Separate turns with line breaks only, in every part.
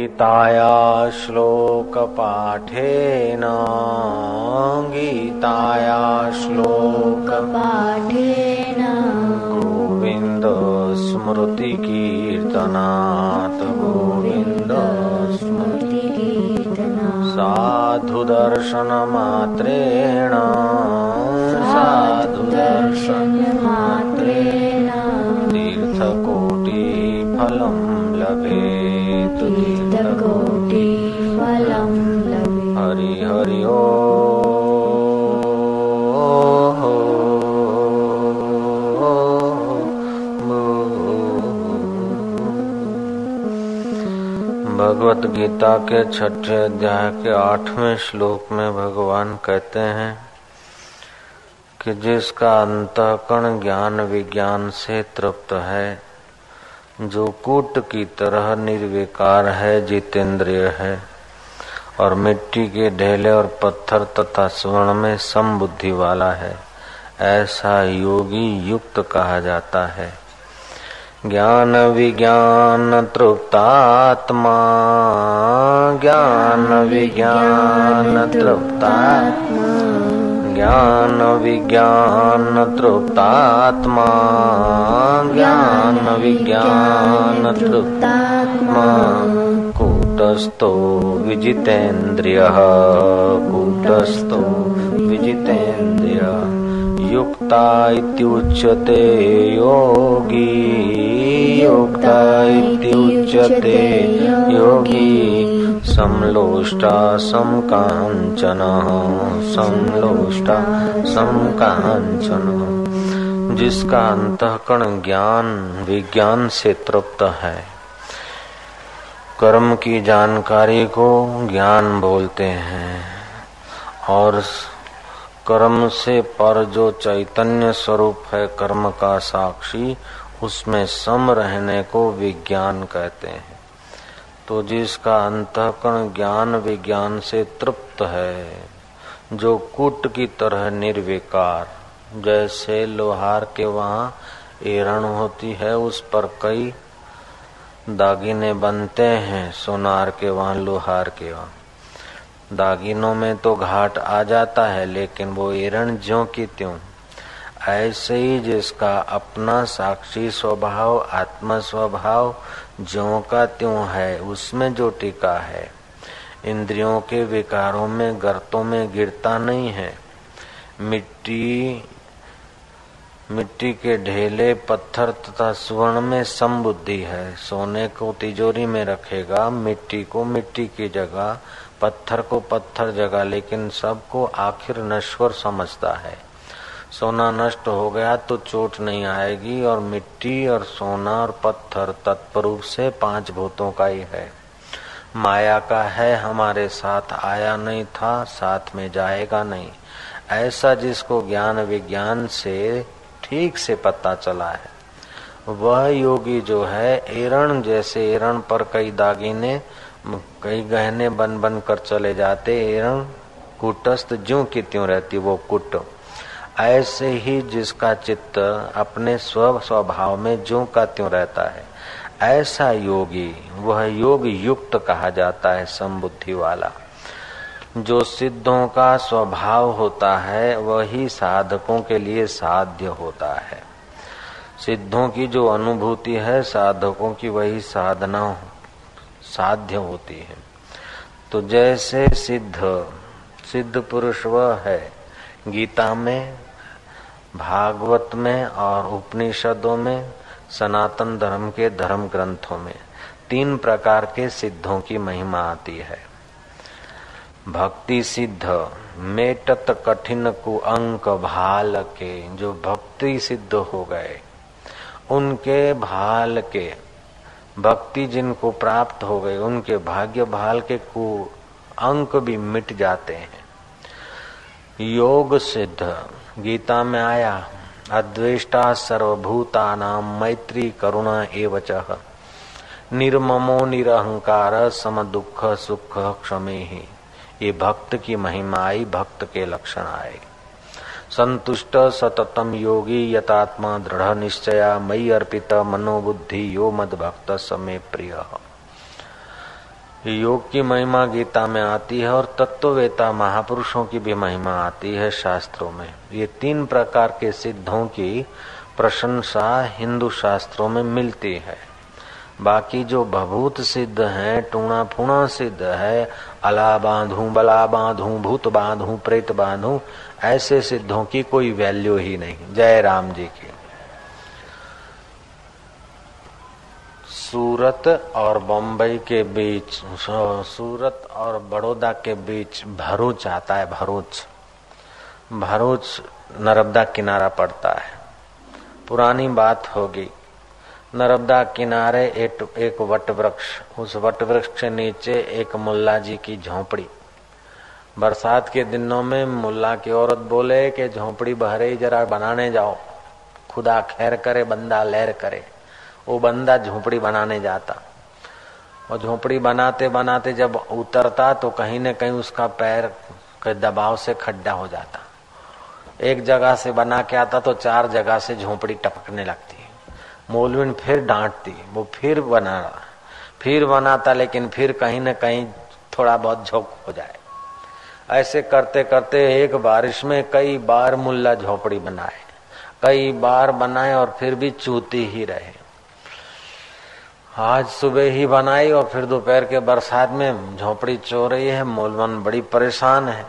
गीताया श्लोकपाठेन गीताया
श्लोकपाठेन
गोविन्द स्मृतिकीर्तनात् गोविन्द
स्मृतिकीर्तना
साधुदर्शनमात्रेण
साधुदर्शनमात्रेण
तीर्थकोटिफलं लभेत्। हरि ओ भगवत गीता के छठे अध्याय के आठवें श्लोक में भगवान कहते हैं कि जिसका अंतकण ज्ञान विज्ञान से तृप्त है, जो कूट की तरह निर्विकार है, जितेंद्रिय है। और मिट्टी के ढेले और पत्थर तथा स्वर्ण में समबुद्धि वाला है। ऐसा योगी युक्त कहा जाता है। ज्ञान विज्ञान तृप्तात्मा। ज्ञान विज्ञान तृप्तात्मा। ज्ञान विज्ञान तृप्तात्मा। ज्ञान विज्ञान तृप्तात्मा। कूटस्थो विजितेन्द्रिय। कूटस्थो विजितेन्द्रिय। युक्ता इत्युच्यते योगी। युक्ता इत्युच्यते योगी। समलोष्टा समकाञ्चन। समलोष्टा समकाञ्चन। जिसका अंतःकरण ज्ञान, विज्ञान से तृप्त है। कर्म की जानकारी को ज्ञान बोलते हैं और कर्म से पर जो चैतन्य स्वरूप है कर्म का साक्षी, उसमें सम रहने को विज्ञान कहते हैं। तो जिसका अंतकरण ज्ञान विज्ञान से तृप्त है, जो कूट की तरह निर्विकार, जैसे लोहार के वहाँ एरण होती है, उस पर कई दागिने बनते हैं सोनार के वहाँ, लोहार के वहाँ। दागिनों में तो घाट आ जाता है, लेकिन वो एरण ज्यो की त्यों। ऐसे ही जिसका अपना साक्षी स्वभाव आत्म स्वभाव ज्यो का त्यों है, उसमें जो टीका है। इंद्रियों के विकारों में, गर्तों में गिरता नहीं है। मिट्टी मिट्टी के ढेले, पत्थर तथा स्वर्ण में समबुद्धि है। सोने को तिजोरी में रखेगा, मिट्टी को मिट्टी की जगह, पत्थर को पत्थर जगह, लेकिन सबको आखिर नश्वर समझता है। सोना नष्ट हो गया तो चोट नहीं आएगी, और मिट्टी और सोना और पत्थर तत्परूप से पाँच भूतों का ही है। माया का है हमारे साथ, आया नहीं था, साथ में जाएगा नहीं। ऐसा जिसको ज्ञान विज्ञान से ठीक से पता चला है। वह योगी जो है, एरण जैसे एरण पर कई दागिने, कई गहने बन बन कर चले जाते। एरण कुटस्थ ज्यो की त्यों रहती, वो कुट। ऐसे ही जिसका चित्त अपने स्व स्वभाव में ज्यो का त्यों रहता है, ऐसा योगी, वह योग युक्त कहा जाता है समबुद्धि वाला। जो सिद्धों का स्वभाव होता है, वही साधकों के लिए साध्य होता है। सिद्धों की जो अनुभूति है, साधकों की वही साधना साध्य होती है। तो जैसे सिद्ध सिद्ध पुरुष वह है, गीता में, भागवत में और उपनिषदों में, सनातन धर्म के धर्म ग्रंथों में, तीन प्रकार के सिद्धों की महिमा आती है। भक्ति सिद्ध, मेटत कठिन कु अंक भाल के जो भक्ति सिद्ध हो गए, उनके भाल के भक्ति जिनको प्राप्त हो गए, उनके भाग्य भाल के कु अंक भी मिट जाते हैं। योग सिद्ध, गीता में आया, अद्वेष्टा सर्वभूता नाम मैत्री करुणा एवच, निर्ममो निरहंकार सम दुख सुख क्षमे ही ये भक्त की महिमा आई, भक्त के लक्षण आए। संतुष्ट सततम योगी यतात्मा दृढ़ निश्चया मई अर्पित मनोबुद्धि यो मद भक्त समय प्रिय। योग की महिमा गीता में आती है और तत्ववेता महापुरुषों की भी महिमा आती है शास्त्रों में। ये तीन प्रकार के सिद्धों की प्रशंसा हिंदू शास्त्रों में मिलती है। बाकी जो भभूत सिद्ध है टूणा फूणा सिद्ध है अला बांधू, बला बांधू, भूत बांधू, प्रेत बांधू, ऐसे सिद्धों की कोई वैल्यू ही नहीं। जय राम जी की। सूरत और बम्बई के बीच, सूरत और बड़ौदा के बीच भरूच आता है, भरूच। भरूच नर्मदा किनारा पड़ता है। पुरानी बात होगी। नर्मदा किनारे एक, एक वट वृक्ष उस वट वृक्ष के नीचे एक मुल्ला जी की झोपड़ी। बरसात के दिनों में मुल्ला की औरत बोले कि झोपड़ी बहरे जरा बनाने जाओ। खुदा खैर करे बंदा लहर करे। वो बंदा झोपड़ी बनाने जाता। और झोपड़ी बनाते बनाते जब उतरता तो कहीं न कहीं उसका पैर के दबाव से खड्डा हो जाता। एक जगह से बना के आता तो चार जगह से झोपड़ी टपकने लगती। मोलविन फिर डांटती, वो फिर बना रहा फिर बनाता, लेकिन फिर कहीं न कहीं थोड़ा बहुत झोंक हो जाए। ऐसे करते करते एक बारिश में कई बार मुल्ला झोपड़ी बनाए, कई बार बनाए और फिर भी चूती ही रहे। आज सुबह ही बनाई और फिर दोपहर के बरसात में झोपड़ी चो रही है। मोलवन बड़ी परेशान है।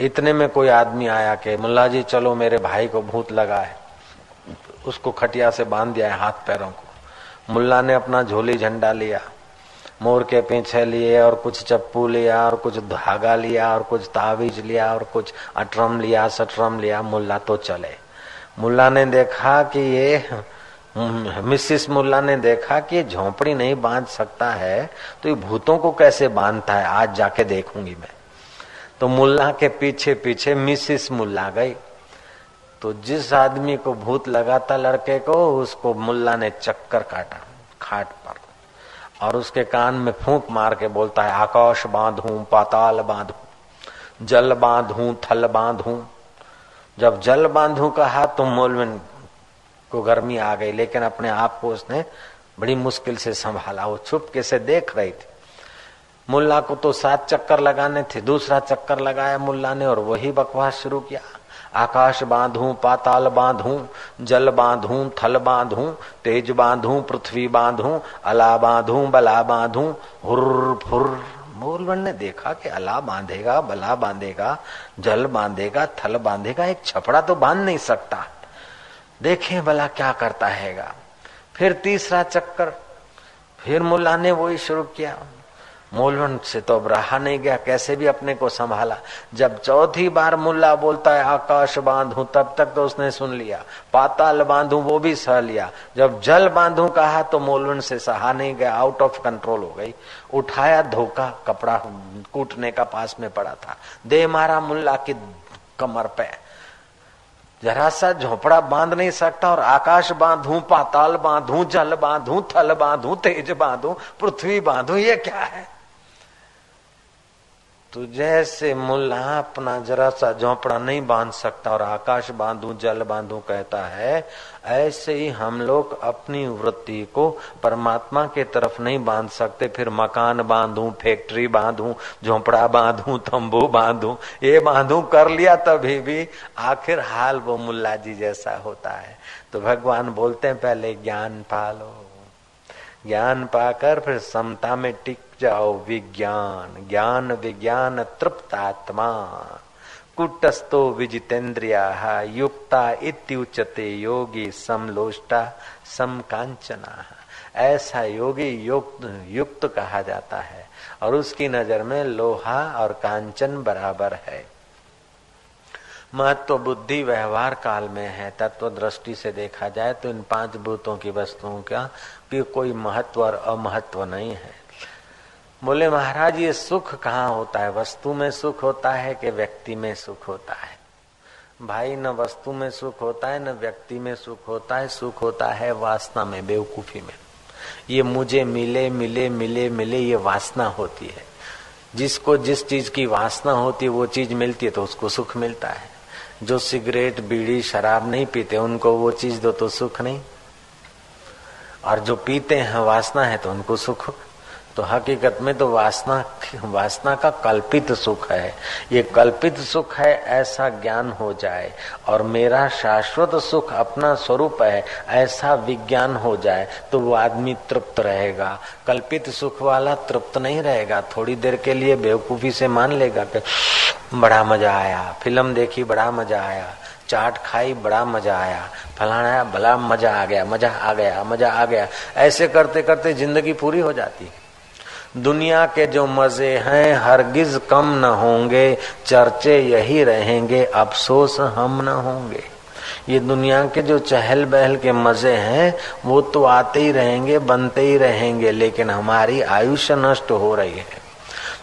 इतने में कोई आदमी आया कि, मुल्ला जी, चलो मेरे भाई को भूत लगा है। उसको खटिया से बाँध दिया है हाथ पैरों को। मुल्ला ने अपना झोली झंडा लिया, मोर के पीछे लिए और कुछ चप्पू लिया और कुछ धागा लिया और कुछ तावीज लिया और कुछ अटरम लिया, सटरम लिया, मुल्ला तो चले। मुल्ला ने देखा कि ये, मिसिस मुल्ला ने देखा कि झोंपड़ी नहीं बाँध सकता है तो ये भूतों को कैसे बांधता है? आज जाके देखूँगी मैं। तो मुल्ला के पीछे पीछे मिसिस मुल्ला गई। तो जिस आदमी को भूत लगाता लड़के को, उसको मुल्ला ने चक्कर काटा, खाट पर। और उसके कान में फूंक मार के बोलता है, आकाश बांधू, पाताल बांधू, जल बांधू, थल बांधू। जब जल बांधू कहा तो मोलविन को गर्मी आ गई, लेकिन अपने आप को उसने बड़ी मुश्किल से संभाला। वो छुपके से देख रही थी। मुल्ला को तो सात चक्कर लगाने थे, दूसरा चक्कर लगाया मुल्ला ने और वही बकवास शुरू किया। आकाश बांधू, पाताल बांधू, जल बांधू, थल बांधू, तेज बांधू, पृथ्वी बांधू, अला बांधू, बला बांधू, हुर फुर। ने देखा कि अला बांधेगा, बला बांधेगा, जल बांधेगा, थल बांधेगा, एक छपड़ा तो बाँध नहीं सकता। देखें भला क्या करता हैगा। फिर तीसरा चक्कर, फिर मुल्ला ने वही शुरू किया। मोलवन से तो अब रहा नहीं गया, कैसे भी अपने को संभाला। जब चौथी बार मुल्ला बोलता है, आकाश बांधू, तब तक तो उसने सुन लिया। पाताल बांधू, वो भी सह लिया। जब जल बांधू कहा तो मोलवन से सहा नहीं गया आउट ऑफ़ कंट्रोल हो गई। उठाया धोखा, कपड़ा कूटने का पास में पड़ा था। दे मारा मुल्ला की कमर पे। जरा सा झोपड़ा बाँध नहीं सकता, और आकाश बांधू, पाताल बांधू, जल बांधू, थल बांधू, तेज बांधू, पृथ्वी बांधू, ये क्या है? तो जैसे मुल्ला अपना जरा सा झोपड़ा नहीं बाँध सकता और आकाश बांधू, जल बांधू कहता है, ऐसे ही हम लोग अपनी वृत्ति को परमात्मा के तरफ़ नहीं बाँध सकते। फिर मकान बांधू, फैक्ट्री बांधू, झोंपड़ा बांधू, तंबू बांधू, ये बांधू, कर लिया तभी भी आखिर हाल वो मुल्ला जी जैसा होता है। तो भगवान बोलते हैं, पहले ज्ञान पालो। ज्ञान पाकर फिर समता में टिक जाओ विज्ञान, ज्ञान विज्ञान तृप्त आत्मा कुटस्थो विजितेन्द्रिया, युक्ता इत्युचते योगी समलोष्टा समकांचना ऐसा योगी युक्त युक्त कहा जाता है, और उसकी नज़र में लोहा और कांचन बराबर है। महत्व बुद्धि व्यवहार काल में है, तत्व दृष्टि से देखा जाए तो इन पाँच भूतों की वस्तुओं का भी कोई महत्व और अमहत्व नहीं है। बोले, महाराज, ये सुख कहाँ होता है? वस्तु में सुख होता है कि व्यक्ति में सुख होता है? भाई, न वस्तु में सुख होता है, न व्यक्ति में सुख होता है। सुख होता है वासना में, बेवकूफ़ी में। ये मुझे मिले मिले मिले मिले, ये वासना होती है। जिसको जिस चीज़ की वासना होती है, वो चीज़ मिलती है तो उसको सुख मिलता है। जो सिगरेट, बीड़ी, शराब नहीं पीते, उनको वो चीज़ दो तो सुख नहीं। और जो पीते हैं, वासना है तो उनको सुख तो हकीकत में तो वासना वासना का कल्पित सुख है। ये कल्पित सुख है, ऐसा ज्ञान हो जाए। और मेरा शाश्वत सुख अपना स्वरूप है, ऐसा विज्ञान हो जाए तो वो आदमी तृप्त रहेगा। कल्पित सुख वाला तृप्त नहीं रहेगा। थोड़ी देर के लिए बेवकूफ़ी से मान लेगा कि, बड़ा मज़ा आया। फ़िल्म देखी, बड़ा मज़ा आया। चाट खाई, बड़ा मज़ा आया। फलाना बड़ा मज़ा आ गया, मज़ा आ गया, मज़ा आ गया। ऐसे करते करते ज़िंदगी पूरी हो जाती है। दुनिया के जो मज़े हैं, हरगिज कम न होंगे, चर्चे यही रहेंगे, अफसोस हम न होंगे। ये दुनिया के जो चहल बहल के मज़े हैं, वो तो आते ही रहेंगे, बनते ही रहेंगे, लेकिन हमारी आयुष्य नष्ट हो रही है।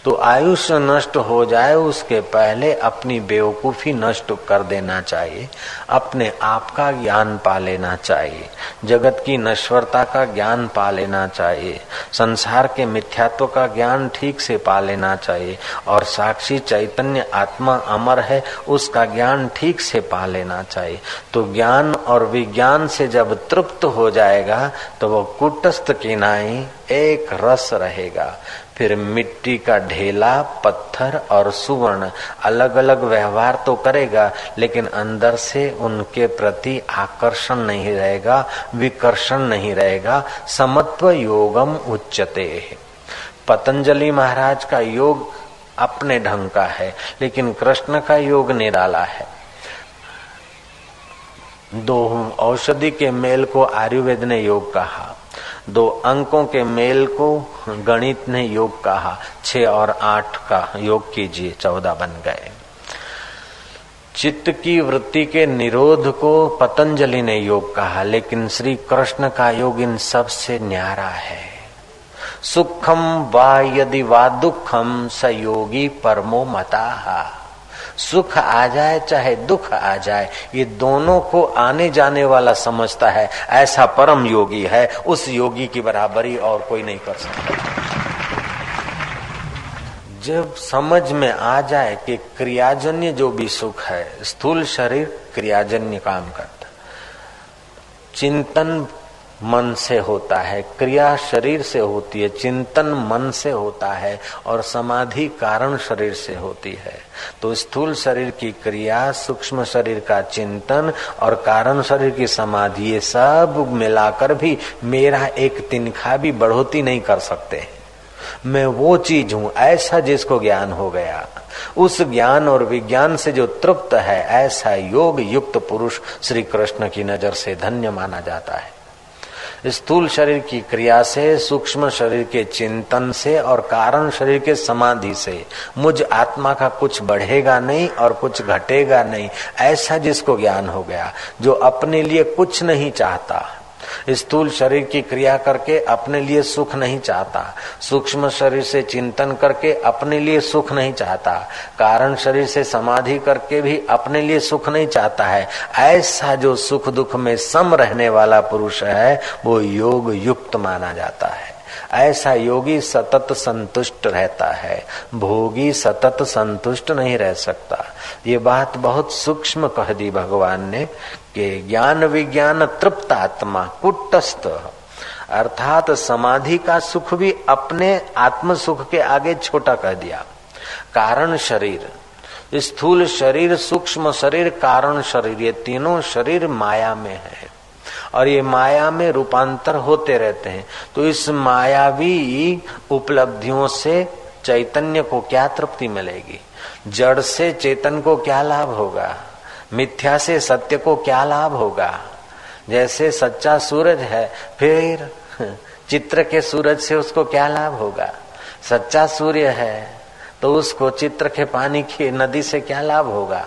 तो आयुष्य नष्ट हो जाए, उसके पहले अपनी बेवकूफ़ी नष्ट कर देना चाहिए, अपने आप का ज्ञान पा लेना चाहिए, जगत की नश्वरता का ज्ञान पा लेना चाहिए, संसार के मिथ्यात्व का ज्ञान ठीक से पा लेना चाहिए, और साक्षी चैतन्य आत्मा अमर है, उसका ज्ञान ठीक से पा लेना चाहिए। तो ज्ञान और विज्ञान से जब तृप्त हो जाएगा तो वो कुटस्थ किनाई एक रस रहेगा। फिर मिट्टी का ढेला, पत्थर और सुवर्ण अलग अलग व्यवहार तो करेगा, लेकिन अंदर से उनके प्रति आकर्षण नहीं रहेगा, विकर्षण नहीं रहेगा। समत्व योगम उच्चते पतंजलि महाराज का योग अपने ढंग का है, लेकिन कृष्ण का योग निराला है। दो औषधि के मेल को आयुर्वेद ने योग कहा। दो अंकों के मेल को गणित ने योग कहा। छ और आठ का योग कीजिए, चौदह बन गए। चित्त की वृत्ति के निरोध को पतंजलि ने योग कहा, लेकिन श्री कृष्ण का योग इन सबसे न्यारा है। सुखम वा यदि वा दुखम स योगी परमो मता। सुख आ जाए चाहे दुख आ जाए, ये दोनों को आने जाने वाला समझता है, ऐसा परम योगी है, उस योगी की बराबरी और कोई नहीं कर सकता। जब समझ में आ जाए कि क्रियाजन्य जो भी सुख है, स्थूल शरीर क्रियाजन्य काम करता चिंतन मन से होता है, क्रिया शरीर से होती है, चिंतन मन से होता है और समाधि कारण शरीर से होती है। तो स्थूल शरीर की क्रिया, सूक्ष्म शरीर का चिंतन और कारण शरीर की समाधि, ये सब मिलाकर भी मेरा एक तिनखा भी बढ़ोती नहीं कर सकते। मैं वो चीज़ हूँ, ऐसा जिसको ज्ञान हो गया। उस ज्ञान और विज्ञान से जो तृप्त है, ऐसा योग युक्त पुरुष श्री कृष्ण की नज़र से धन्य माना जाता है। स्थूल शरीर की क्रिया से, सूक्ष्म शरीर के चिंतन से और कारण शरीर के समाधि से। मुझ आत्मा का कुछ बढ़ेगा नहीं और कुछ घटेगा नहीं। ऐसा जिसको ज्ञान हो गया, जो अपने लिए कुछ नहीं चाहता। स्थूल शरीर की क्रिया करके अपने लिए सुख नहीं चाहता। सूक्ष्म शरीर से चिंतन करके अपने लिए सुख नहीं चाहता। कारण शरीर से समाधि करके भी अपने लिए सुख नहीं चाहता है। ऐसा जो सुख दुख में सम रहने वाला पुरुष है, वो योग युक्त माना जाता है। ऐसा योगी सतत संतुष्ट रहता है। भोगी सतत संतुष्ट नहीं रह सकता। ये बात बहुत सूक्ष्म कह दी भगवान ने कि ज्ञान विज्ञान तृप्त आत्मा, कुटस्थ। अर्थात समाधि का सुख भी अपने आत्म सुख के आगे छोटा कह दिया। कारण शरीर। स्थूल शरीर, सूक्ष्म शरीर, कारण शरीर, ये तीनों शरीर माया में है। और ये माया में रूपांतर होते रहते हैं। तो इस मायावी उपलब्धियों से चैतन्य को क्या तृप्ति मिलेगी? जड़ से चेतन को क्या लाभ होगा? मिथ्या से सत्य को क्या लाभ होगा? जैसे सच्चा सूरज है, फिर चित्र के सूरज से उसको क्या लाभ होगा? सच्चा सूर्य है तो उसको चित्र के पानी की नदी से क्या लाभ होगा?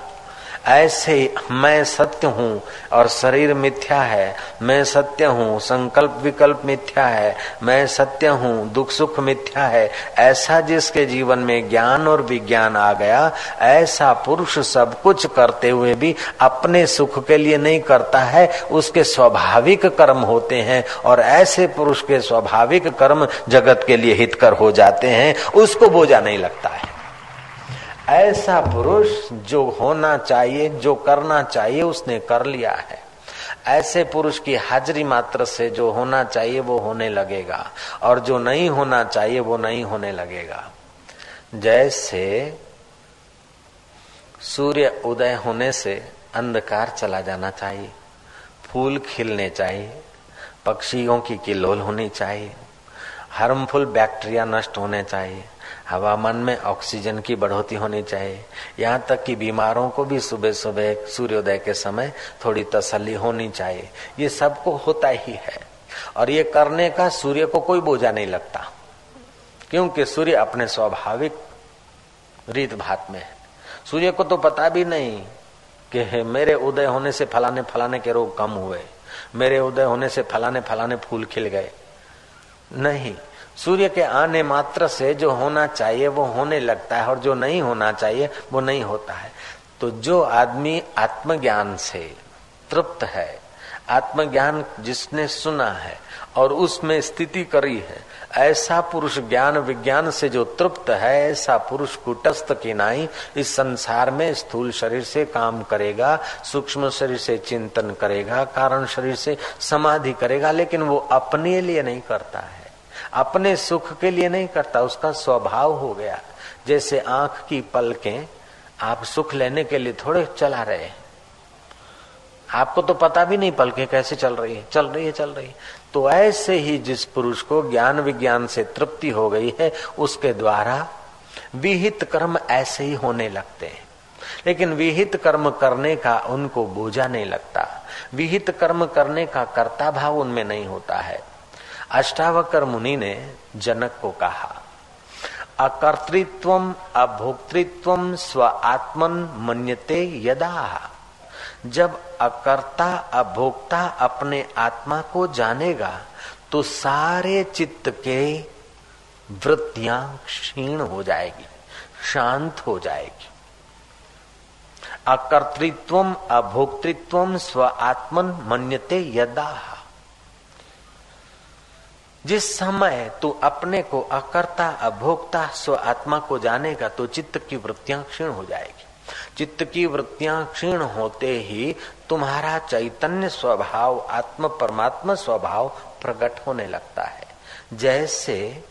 ऐसे मैं सत्य हूँ और शरीर मिथ्या है, मैं सत्य हूँ, संकल्प विकल्प मिथ्या है, मैं सत्य हूँ, दुख सुख मिथ्या है, ऐसा जिसके जीवन में ज्ञान और विज्ञान आ गया, ऐसा पुरुष सब कुछ करते हुए भी अपने सुख के लिए नहीं करता है, उसके स्वाभाविक कर्म होते हैं और ऐसे पुरुष के स्वाभाविक कर्म जगत के लिए हितकर हो जाते हैं, उसको बोझा नहीं लगता है। ऐसा पुरुष जो होना चाहिए, जो करना चाहिए, उसने कर लिया है। ऐसे पुरुष की हाजिरी मात्र से जो होना चाहिए, वो होने लगेगा। और जो नहीं होना चाहिए, वो नहीं होने लगेगा। जैसे सूर्य उदय होने से अंधकार चला जाना चाहिए, फूल खिलने चाहिए, पक्षियों की किलोल होनी चाहिए हार्मफुल बैक्टीरिया नष्ट होने चाहिए। हवामान में ऑक्सीजन की बढ़ोतरी होनी चाहिए। यहाँ तक कि बीमारों को भी सुबह सुबह सूर्योदय के समय थोड़ी तसल्ली होनी चाहिए। ये सबको होता ही है। और ये करने का सूर्य को कोई बोझा नहीं लगता। क्योंकि सूर्य अपने स्वाभाविक रीत भात में है। सूर्य को तो पता भी नहीं कि मेरे उदय होने से फलाने फलाने के रोग कम हुए। मेरे उदय होने से फलाने फलाने फूल खिल गए। नहीं। सूर्य के आने मात्र से जो होना चाहिए, वो होने लगता है, और जो नहीं होना चाहिए, वो नहीं होता है। तो जो आदमी आत्मज्ञान से तृप्त है, आत्मज्ञान जिसने सुना है, और उसमें स्थिति करी है, ऐसा पुरुष ज्ञान विज्ञान से जो तृप्त है, ऐसा पुरुष कुटस्थ की नाई इस संसार में स्थूल शरीर से काम करेगा, सूक्ष्म शरीर से चिंतन करेगा, कारण शरीर से समाधि करेगा, लेकिन वो अपने लिए नहीं करता है। अपने सुख के लिए नहीं करता, उसका स्वभाव हो गया। जैसे आँख की पलकें, आप सुख लेने के लिए थोड़े चला रहे हैं। आपको तो पता भी नहीं पलकें कैसे चल रही है। चल रही है, चल रही है। तो ऐसे ही जिस पुरुष को ज्ञान विज्ञान से तृप्ति हो गई है, उसके द्वारा विहित कर्म ऐसे ही होने लगते हैं। लेकिन विहित कर्म करने का उनको बोझा नहीं लगता। विहित कर्म करने का कर्ता भाव उनमें नहीं होता है। अष्टावकर मुनि ने जनक को कहा, अकर्तृत्व अभोक्तृत्व स्व आत्मन मन्यते यदा। जब अकर्ता अभोक्ता अपने आत्मा को जानेगा तो सारे चित्त के वृत्तियाँ क्षीण हो जाएगी, शांत हो जाएगी। अकर्तृत्व अभोक्तृत्व स्व आत्मन मन्यते यदा। जिस समय तू अपने को अकर्ता, अभोक्ता, स्व आत्मा को जानेगा तो चित्त की वृत्तियाँ क्षीण हो जाएगी। चित्त की वृत्तियाँ क्षीण होते ही तुम्हारा चैतन्य स्वभाव, आत्म परमात्मा स्वभाव प्रकट होने लगता है। जैसे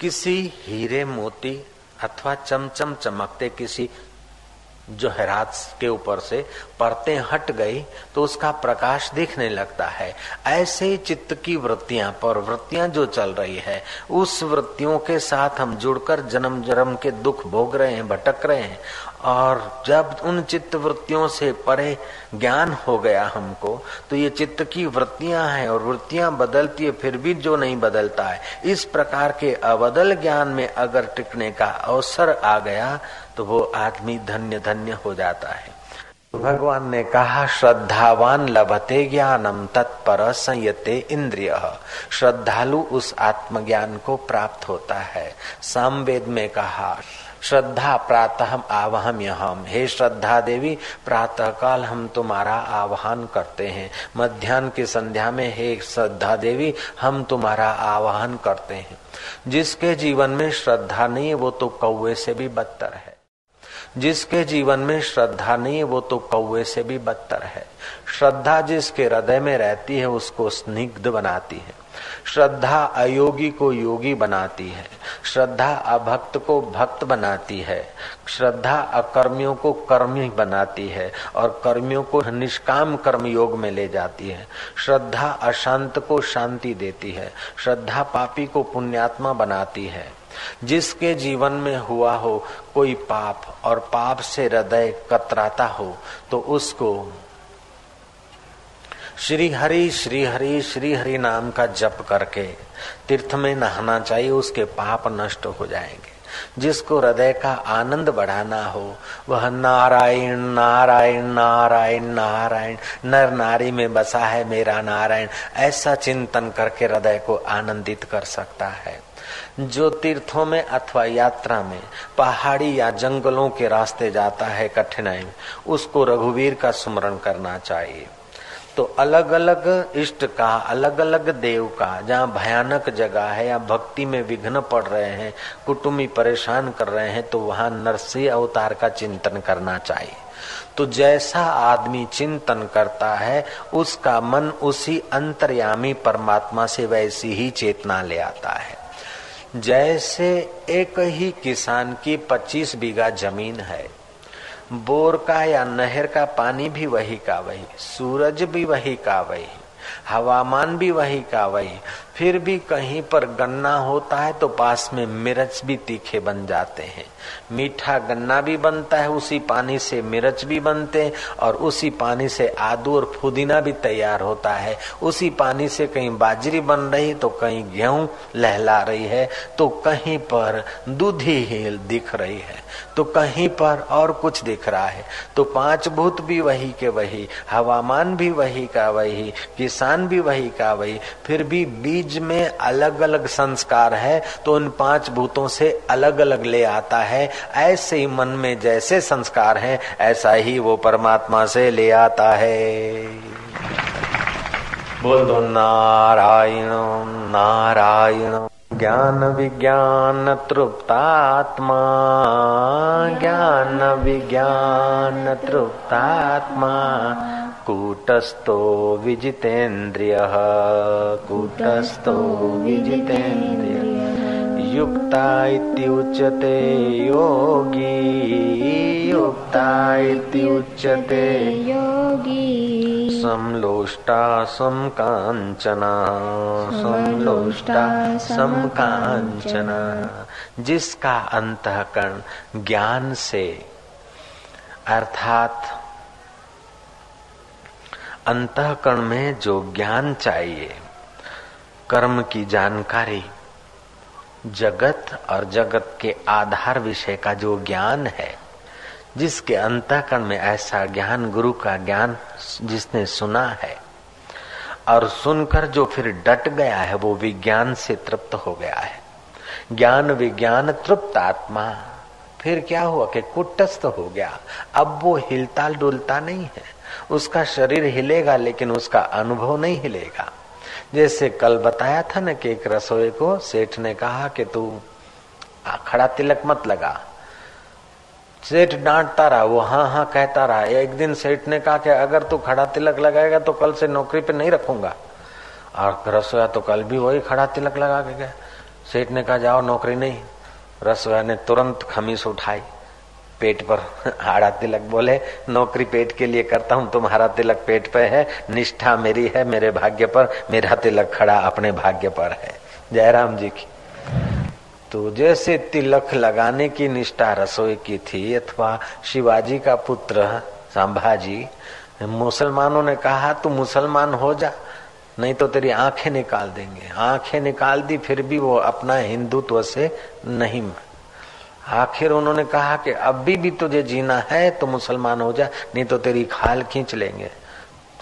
किसी हीरे मोती अथवा चमचम चमकते किसी जो है के ऊपर से परतें हट गई तो उसका प्रकाश दिखने लगता है। ऐसे चित्त की वृत्तियाँ पर वृत्तियाँ जो चल रही है, उस वृत्तियों के साथ हम जुड़कर जन्म जन्म के दुख भोग रहे हैं, भटक रहे हैं। और जब उन चित्त वृत्तियों से परे ज्ञान हो गया हमको तो ये चित्त की वृत्तियाँ हैं और वृत्तियाँ बदलती है, फिर भी जो नहीं बदलता है। इस प्रकार के अबदल ज्ञान में अगर टिकने का अवसर आ गया तो वो आदमी धन्य धन्य हो जाता है। भगवान ने कहा, श्रद्धावान लभते ज्ञानम, तत्पर संयते इंद्रिय। श्रद्धालु उस आत्मज्ञान को प्राप्त होता है। सामवेद में कहा, श्रद्धा प्रातः आवाहम हम हे श्रद्धा देवी प्रातः काल हम तुम्हारा आवाहन करते हैं। मध्यान्ह की संध्या में हे श्रद्धा देवी, हम तुम्हारा आवाहन करते हैं। जिसके जीवन में श्रद्धा नहीं है, वो तो कौए से भी बदतर है। जिसके जीवन में श्रद्धा नहीं है, वो तो कौए से भी बदतर है। श्रद्धा जिसके हृदय में रहती है, उसको स्निग्ध बनाती है। श्रद्धा अयोगी को योगी बनाती है। श्रद्धा अभक्त को भक्त बनाती है। श्रद्धा अकर्मियों को कर्मी बनाती है और कर्मियों को निष्काम कर्म योग में ले जाती है। श्रद्धा अशांत को शांति देती है। श्रद्धा पापी को पुण्यात्मा बनाती है। जिसके जीवन में हुआ हो, कोई पाप और पाप से हृदय कतराता हो तो उसको श्री हरि श्री हरि श्री हरि नाम का जप करके तीर्थ में नहाना चाहिए, उसके पाप नष्ट हो जाएँगे। जिसको हृदय का आनंद बढ़ाना हो, वह नारायण नारायण नारायण नारायण, नर नारी में बसा है मेरा नारायण, ऐसा चिंतन करके हृदय को आनंदित कर सकता है। जो तीर्थों में अथवा यात्रा में, पहाड़ी या जंगलों के रास्ते जाता है कठिनाई में उसको रघुवीर का स्मरण करना चाहिए। तो अलग अलग इष्ट का अलग अलग देव का, जहाँ भयानक जगह है, या भक्ति में विघ्न पड़ रहे हैं, कुटुम्बी परेशान कर रहे हैं तो वहाँ नरसिंह अवतार का चिंतन करना चाहिए। तो जैसा आदमी चिंतन करता है, उसका मन उसी अंतर्यामी परमात्मा से वैसी ही चेतना ले आता है। जैसे एक ही किसान की 25 बीघा ज़मीन है। बोर का या नहर का पानी भी वही का वही, सूरज भी वही का वही, हवामान भी वही का वही फिर भी कहीं पर गन्ना होता है तो पास में मिर्च भी तीखे बन जाते हैं। मीठा गन्ना भी बनता है, उसी पानी से मिर्च भी बनते हैं और उसी पानी से आदू और फुदीना भी तैयार होता है। उसी पानी से कहीं बाजरी बन रही तो कहीं गेहूँ लहला रही है तो कहीं पर दूधी हिल दिख रही है। तो कहीं पर और कुछ दिख रहा है। तो पाँच भूत भी वही के वही, हवामान भी वही का वही, किसान भी वही का वही, फिर भी बीज में अलग अलग संस्कार है तो उन पाँच भूतों से अलग अलग ले आता है। ऐसे ही मन में जैसे संस्कार हैं, ऐसा ही वो परमात्मा से ले आता है। बोल दो, नारायण नारायण। ज्ञान विज्ञान तृप्तात्मा ज्ञान विज्ञान तृप्तात्मा कूटस्थो विजितेन्द्रिय कूटस्थो विजितेन्द्रिय युक्ता इत्युच्यते योगी युक्ता इत्युच्यते
योगी।
समलोष्टा समकांचना समलोष्टा समकांचना जिसका अंतकरण ज्ञान से अर्थात अंतकरण में जो ज्ञान चाहिए कर्म की जानकारी जगत और जगत के आधार विषय का जो ज्ञान है जिसके अंतकरण में ऐसा ज्ञान, गुरु का ज्ञान जिसने सुना है और सुनकर जो फिर डट गया है, वो विज्ञान से तृप्त हो गया है। ज्ञान विज्ञान, तृप्त आत्मा। फिर क्या हुआ कि कुटस्थ हो गया। अब वो हिलता डुलता नहीं है। उसका शरीर हिलेगा, लेकिन उसका अनुभव नहीं हिलेगा। जैसे कल बताया था ना कि एक रसोई को सेठ ने कहा कि तू खड़ा तिलक मत लगा। सेठ डांटता रहा, वो हाँ हाँ कहता रहा, एक दिन सेठ ने कहा कि अगर तू खड़ा तिलक लगाएगा तो कल से नौकरी पे नहीं रखूँगा। और रसोया तो कल भी वही खड़ा तिलक लगा के गया। सेठ ने कहा, जाओ नौकरी नहीं। रसोया ने तुरंत खमीस उठाई, पेट पर आड़ा तिलक बोले, नौकरी पेट के लिए करता हूँ, तुम्हारा तिलक पेट पे है, निष्ठा मेरी है, मेरे भाग्य पर, मेरा तिलक खड़ा अपने भाग्य पर है। जयराम जी की। तो जैसे तिलक लगाने की निष्ठा रसोई की थी, अथवा शिवाजी का पुत्र संभाजी, मुसलमानों ने कहा, तू मुसलमान हो जा, नहीं तो तेरी आँखें निकाल देंगे। आँखें निकाल दी, फिर भी वो अपना हिंदुत्व से नहीं आखिर उन्होंने कहा कि अभी भी तुझे जीना है तो मुसलमान हो जा, नहीं तो तेरी खाल खींच लेंगे।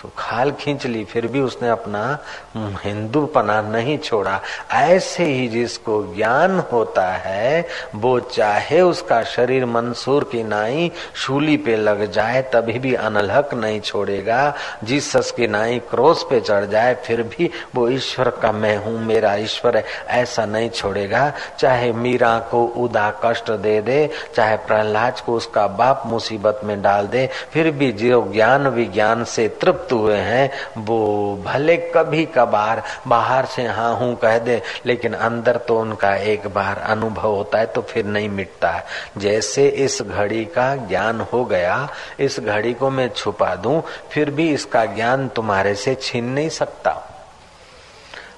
तो खाल खींच ली, फिर भी उसने अपना हिंदू पना नहीं छोड़ा। ऐसे ही जिसको ज्ञान होता है, वो चाहे उसका शरीर मंसूर की नाई शूली पे लग जाए, तभी भी अनलहक नहीं छोड़ेगा। जीसस की नाई क्रोस पे चढ़ जाए, फिर भी वो ईश्वर का मैं हूँ, मेरा ईश्वर है, ऐसा नहीं छोड़ेगा। चाहे मीरा को उदा कष्ट दे दे, चाहे प्रहलाद को उसका बाप मुसीबत में डाल दे, फिर भी जो ज्ञान विज्ञान से तृप्त मुक्त हुए हैं? वो भले कभी कभार बाहर से हाँ हूँ कह दे, लेकिन अंदर तो उनका एक बार अनुभव होता है तो फिर नहीं मिटता है। जैसे इस घड़ी का ज्ञान हो गया, इस घड़ी को मैं छुपा दूँ, फिर भी इसका ज्ञान तुम्हारे से छीन नहीं सकता।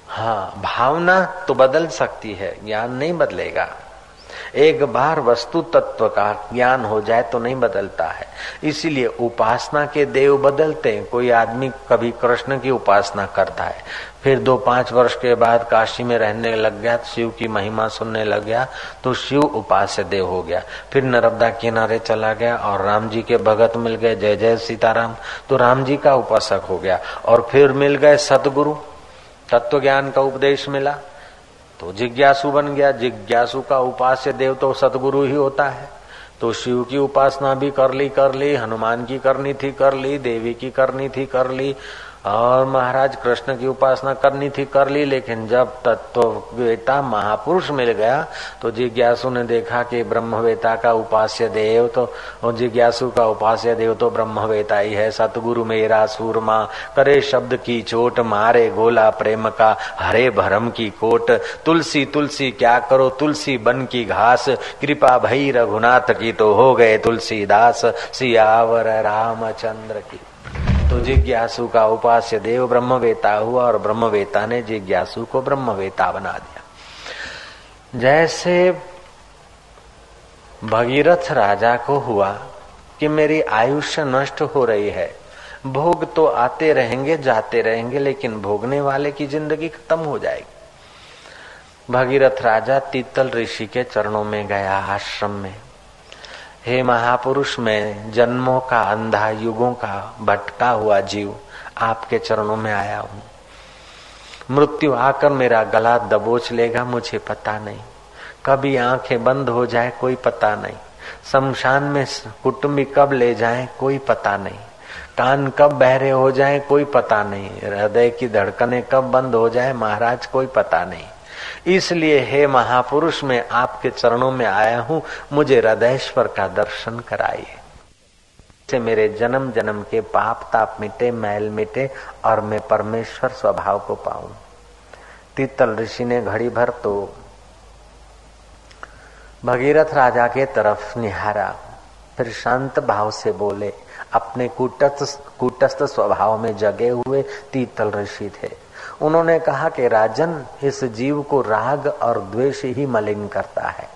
हाँ भावना तो बदल सकती है, ज्ञान नहीं बदलेगा। एक बार वस्तु तत्व का ज्ञान हो जाए तो नहीं बदलता है। इसीलिए उपासना के देव बदलते हैं। कोई आदमी कभी कृष्ण की उपासना करता है। फिर दो पाँच वर्ष के बाद काशी में रहने लग गया, शिव की महिमा सुनने लग गया तो शिव उपास्य देव हो गया। फिर नर्मदा किनारे चला गया और राम जी के भगत मिल गए, जय जय सीताराम। तो राम जी का उपासक हो गया। और फिर मिल गए सतगुरु तत्व ज्ञान का उपदेश मिला। तो जिज्ञासु बन गया। जिज्ञासु का उपास्य देव तो सतगुरु ही होता है। तो शिव की उपासना भी कर ली कर ली, हनुमान की करनी थी, कर ली, देवी की करनी थी, कर ली। और महाराज कृष्ण की उपासना करनी थी, कर ली, लेकिन जब तत्ववेता महापुरुष मिल गया तो जिज्ञासु ने देखा कि ब्रह्मवेता का उपास्य देव तो जिज्ञासु का उपास्य देव तो ब्रह्मवेता ही है। सतगुरु मेरा सूरमा, करे शब्द की चोट, मारे गोला प्रेम का, हरे भरम की कोट। तुलसी तुलसी, क्या करो? तुलसी बन की घास, कृपा भई रघुनाथ की तो हो गए तुलसीदास। सियावर रामचंद्र की तो जिज्ञासु का उपास्य देव ब्रह्मवेता हुआ और ब्रह्मवेता ने जिज्ञासु को ब्रह्मवेता बना दिया। जैसे भगीरथ राजा को हुआ कि मेरी आयुष्य नष्ट हो रही है, भोग तो आते रहेंगे, जाते रहेंगे, लेकिन भोगने वाले की ज़िंदगी खत्म हो जाएगी। भगीरथ राजा तीतल ऋषि के चरणों में गया आश्रम में। हे महापुरुष, में जन्मों का, अंधा युगों का भटका हुआ जीव आपके चरणों में आया हूँ। मृत्यु आकर मेरा गला दबोच लेगा, मुझे पता नहीं। कभी आँखें बंद हो जाए, कोई पता नहीं। शमशान में कुटुंबी कब ले जाए, कोई पता नहीं। कान कब बहरे हो जाए, कोई पता नहीं। हृदय की धड़कने कब बंद हो जाए, महाराज, कोई पता नहीं। इसलिए हे महापुरुष, मैं आपके चरणों में आया हूँ। मुझे हृदयश्वर का दर्शन कराइए। से मेरे जन्म जन्म के पाप, ताप मिटे, मैल मिटे और मैं परमेश्वर स्वभाव को पाऊँ। तीतल ऋषि ने घड़ी भर तो भगीरथ राजा के तरफ़ निहारा। फिर शांत भाव से बोले, अपने कूटस्थ कूटस्थ स्वभाव में जगे हुए तीतल ऋषि थे। उन्होंने कहा कि राजन इस जीव को राग और द्वेष ही मलिन करता है।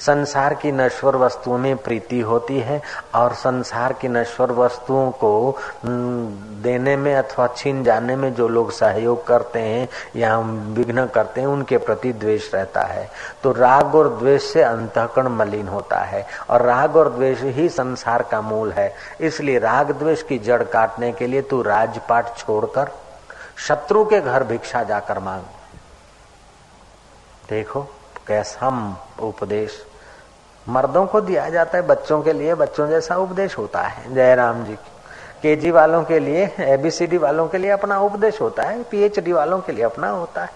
संसार की नश्वर वस्तुओं में प्रीति होती है और संसार की नश्वर वस्तुओं को देने में अथवा छीन जाने में जो लोग सहयोग करते हैं या विघ्न करते हैं, उनके प्रति द्वेष रहता है। तो राग और द्वेष से अंतकरण मलिन होता है और राग और द्वेष ही संसार का मूल है। इसलिए राग द्वेष की जड़ काटने के लिए तू राजपाट छोड़कर शत्रु के घर भिक्षा जाकर मांग। देखो, कैसा उपदेश। मर्दों को दिया जाता है बच्चों के लिए, बच्चों जैसा उपदेश होता है। जयराम जी, केजी वालों के लिए एबीसीडी वालों के लिए अपना उपदेश होता है पीएचडी वालों के लिए अपना होता है।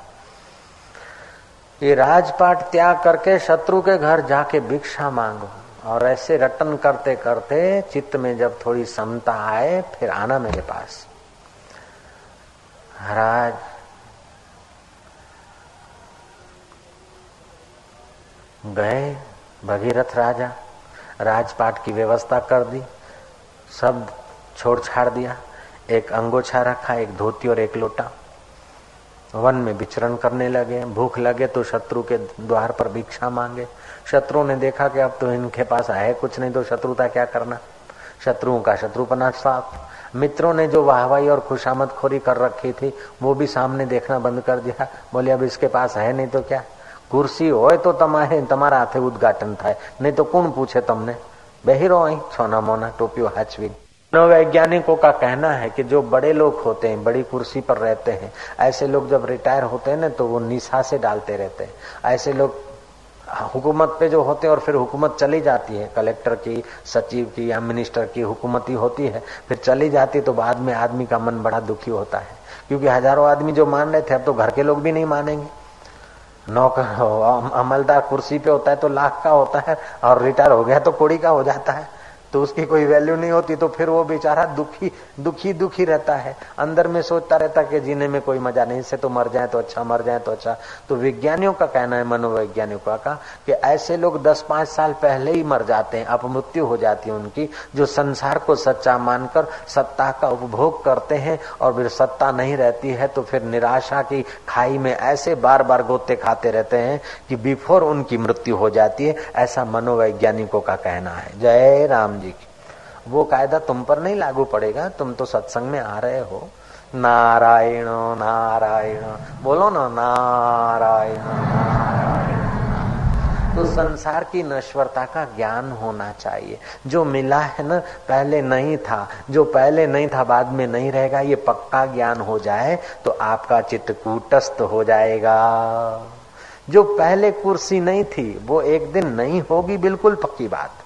ये राजपाट त्याग करके शत्रु के घर जाके भिक्षा मांगो। और ऐसे रटन करते करते चित्त में जब थोड़ी समता आए, फिर आना मेरे पास। महाराज। गए भगीरथ राजा, राजपाट की व्यवस्था कर दी, सब छोड़ छाड़ दिया, एक अंगोछा रखा, एक धोती और एक लोटा। वन में विचरण करने लगे, भूख लगे तो शत्रु के द्वार पर भिक्षा मांगे। शत्रु ने देखा कि अब तो इनके पास है कुछ नहीं तो शत्रुता क्या करना? शत्रुओं का शत्रुपना साफ़ मित्रों ने जो वाहवाही और खुशामद खोरी कर रखी थी वो भी सामने देखना बंद कर दिया बोले अब इसके पास है नहीं तो क्या कुर्सी हो तो તમારે તમારા હાથે ઉદઘાટન થાય नहीं तो कौन पूछे तुमने बही रहो અહીં छोना मोना टोपियो हाचवी वैज्ञानिकों का कहना है कि जो बड़े लोग होते हैं बड़ी कुर्सी पर रहते हैं ऐसे लोग जब रिटायर होते हैं ना तो वो निशा से डालते रहते हैं ऐसे लोग हुकूमत पे जो होते हैं और फिर हुकूमत चली जाती है। कलेक्टर की, सचिव की या मिनिस्टर की हुकूमत होती है। फिर चली जाती है तो बाद में आदमी का मन बड़ा दुखी होता है। क्योंकि हज़ारों आदमी जो मान रहे थे, अब तो घर के लोग भी नहीं मानेंगे। नौकर अमलदार कुर्सी पे होता है तो लाख का होता है और रिटायर हो गया तो कोड़ी का हो जाता है। तो उसकी कोई वैल्यू नहीं होती तो फिर वो बेचारा दुखी दुखी दुखी रहता है। अंदर में सोचता रहता कि जीने में कोई मज़ा नहीं, इससे तो मर जाए तो अच्छा मर जाए तो अच्छा। तो विज्ञानियों का कहना है मनोवैज्ञानिकों का कि ऐसे लोग दस, पाँच साल पहले ही मर जाते हैं, अपमृत्यु हो जाती है उनकी, जो संसार को सच्चा मानकर, सत्ता का उपभोग करते हैं, और फिर सत्ता नहीं रहती है तो फिर निराशा की खाई में ऐसे बार बार गोते खाते रहते हैं कि बिफोर उनकी मृत्यु हो जाती है, ऐसा मनोवैज्ञानिकों का कहना है। जय राम जी की। वो कायदा तुम पर नहीं लागू पड़ेगा, तुम तो सत्संग में आ रहे हो। नारायण नारायण, बोलो ना, नारायण तो संसार की नश्वरता का ज्ञान होना चाहिए। जो मिला है ना, पहले नहीं था, जो पहले नहीं था, बाद में नहीं रहेगा, ये पक्का ज्ञान हो जाए तो आपका चित्त कूटस्थ हो जाएगा। जो पहले कुर्सी नहीं थी, वो एक दिन नहीं होगी, बिल्कुल पक्की बात।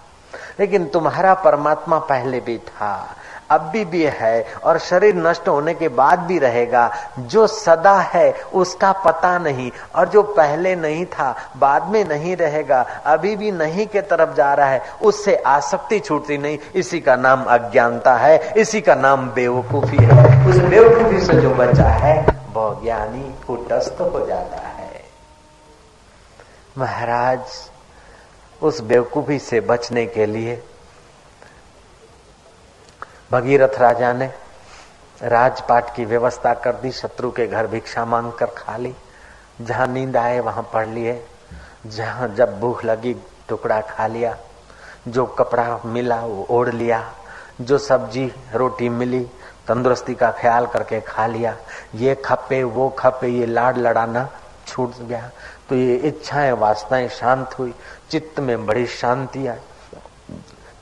लेकिन तुम्हारा परमात्मा पहले भी था अभी भी है और शरीर नष्ट होने के बाद भी रहेगा। जो सदा है, उसका पता नहीं और जो पहले नहीं था, बाद में नहीं रहेगा, अभी भी नहीं के तरफ़ जा रहा है, उससे आसक्ति छूटती नहीं। इसी का नाम अज्ञानता है, इसी का नाम बेवकूफ़ी है। उस बेवकूफ़ी से जो बचा है वो ज्ञानी कुटस्थ हो जाता है। महाराज उस बेवकूफ़ी से बचने के लिए भगीरथ राजा ने राजपाट की व्यवस्था कर दी, शत्रु के घर भिक्षा मांग कर खा ली। जहाँ नींद आए, वहाँ पढ़ लिए। जहाँ जब भूख लगी, टुकड़ा खा लिया। जो कपड़ा मिला, वो ओढ़ लिया। जो सब्ज़ी, रोटी मिली, तंदुरुस्ती का ख्याल करके खा लिया। ये खपे वो खपे ये लाड लड़ाना छूट गया। तो ये इच्छाएँ, वासनाएँ शांत हुई। चित्त में बड़ी शांति आई।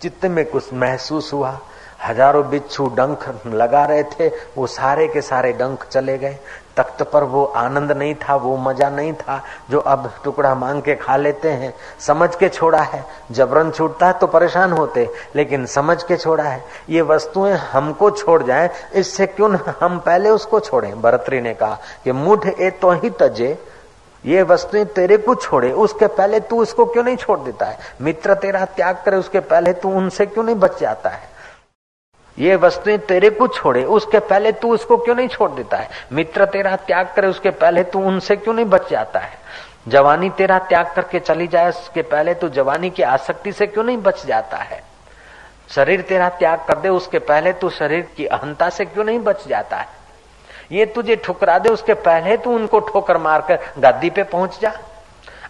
चित्त में कुछ महसूस हुआ। हज़ारों बिच्छू डंक लगा रहे थे। वो सारे के सारे डंक चले गए। तख्त पर वो आनंद नहीं था, वो मज़ा नहीं था। जो अब टुकड़ा मांग के खा लेते हैं, समझ के छोड़ा है। जबरन छूटता है तो परेशान होते लेकिन समझ के छोड़ा है। ये वस्तुएँ हमको छोड़ जाए, इससे क्यों हम पहले उसको छोड़े? भरतरी ने कहा कि मुठ ए तो ही तजे ये वस्तुएँ तेरे को छोड़े, उसके पहले तू उसको क्यों नहीं छोड़ देता है? मित्र तेरा त्याग करे, उसके पहले तू उनसे क्यों नहीं बच जाता है? ये वस्तुएँ तेरे को छोड़े, उसके पहले तू उसको क्यों नहीं छोड़ देता है? मित्र तेरा त्याग करे, उसके पहले तू उनसे क्यों नहीं बच जाता है? जवानी तेरा त्याग करके चली जाए, उसके पहले तू जवानी की आसक्ति से क्यों नहीं बच जाता है? शरीर तेरा त्याग कर दे, उसके पहले तू शरीर की अहंता से क्यों नहीं बच जाता है? ये तुझे ठुकरा दे, उसके पहले तू उनको ठोकर मारकर गादी पे पहुँच जा।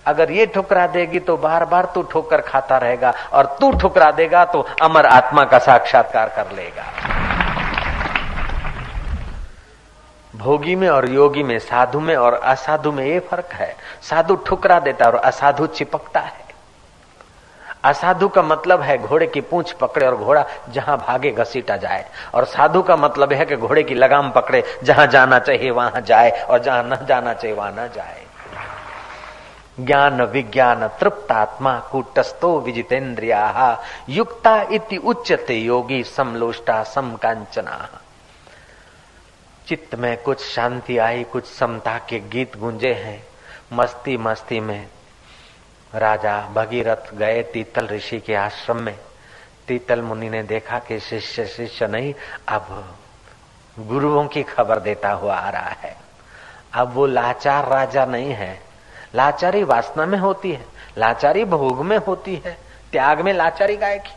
अगर ये ठुकरा देगी तो बार बार तू ठोकर खाता रहेगा, और तू ठुकरा देगा तो अमर आत्मा का साक्षात्कार कर लेगा। भोगी में और योगी में, साधु में और असाधु में ये फ़र्क है। साधु ठुकरा देता है और असाधु चिपकता है। असाधु का मतलब है घोड़े की पूंछ पकड़े और घोड़ा जहाँ भागे घसीटा जाए। और साधु का मतलब है कि घोड़े की लगाम पकड़े, जहाँ जाना चाहिए वहाँ जाए, और जहाँ न जाना चाहिए वहाँ न जाए। ज्ञान, विज्ञान तृप्तात्मा कुटस्थो विजितेन्द्रिया युक्ता इति उच्चते योगी समलोष्टा समकांचना चित्त में कुछ शांति आई, कुछ समता के गीत गूंजे हैं। मस्ती मस्ती में राजा भगीरथ गए तीतल ऋषि के आश्रम में। तीतल मुनि ने देखा कि शिष्य शिष्य नहीं, अब गुरुओं की खबर देता हुआ आ रहा है। अब वो लाचार राजा नहीं है। लाचारी वासना में होती है, लाचारी भोग में होती है, त्याग में लाचारी गाय की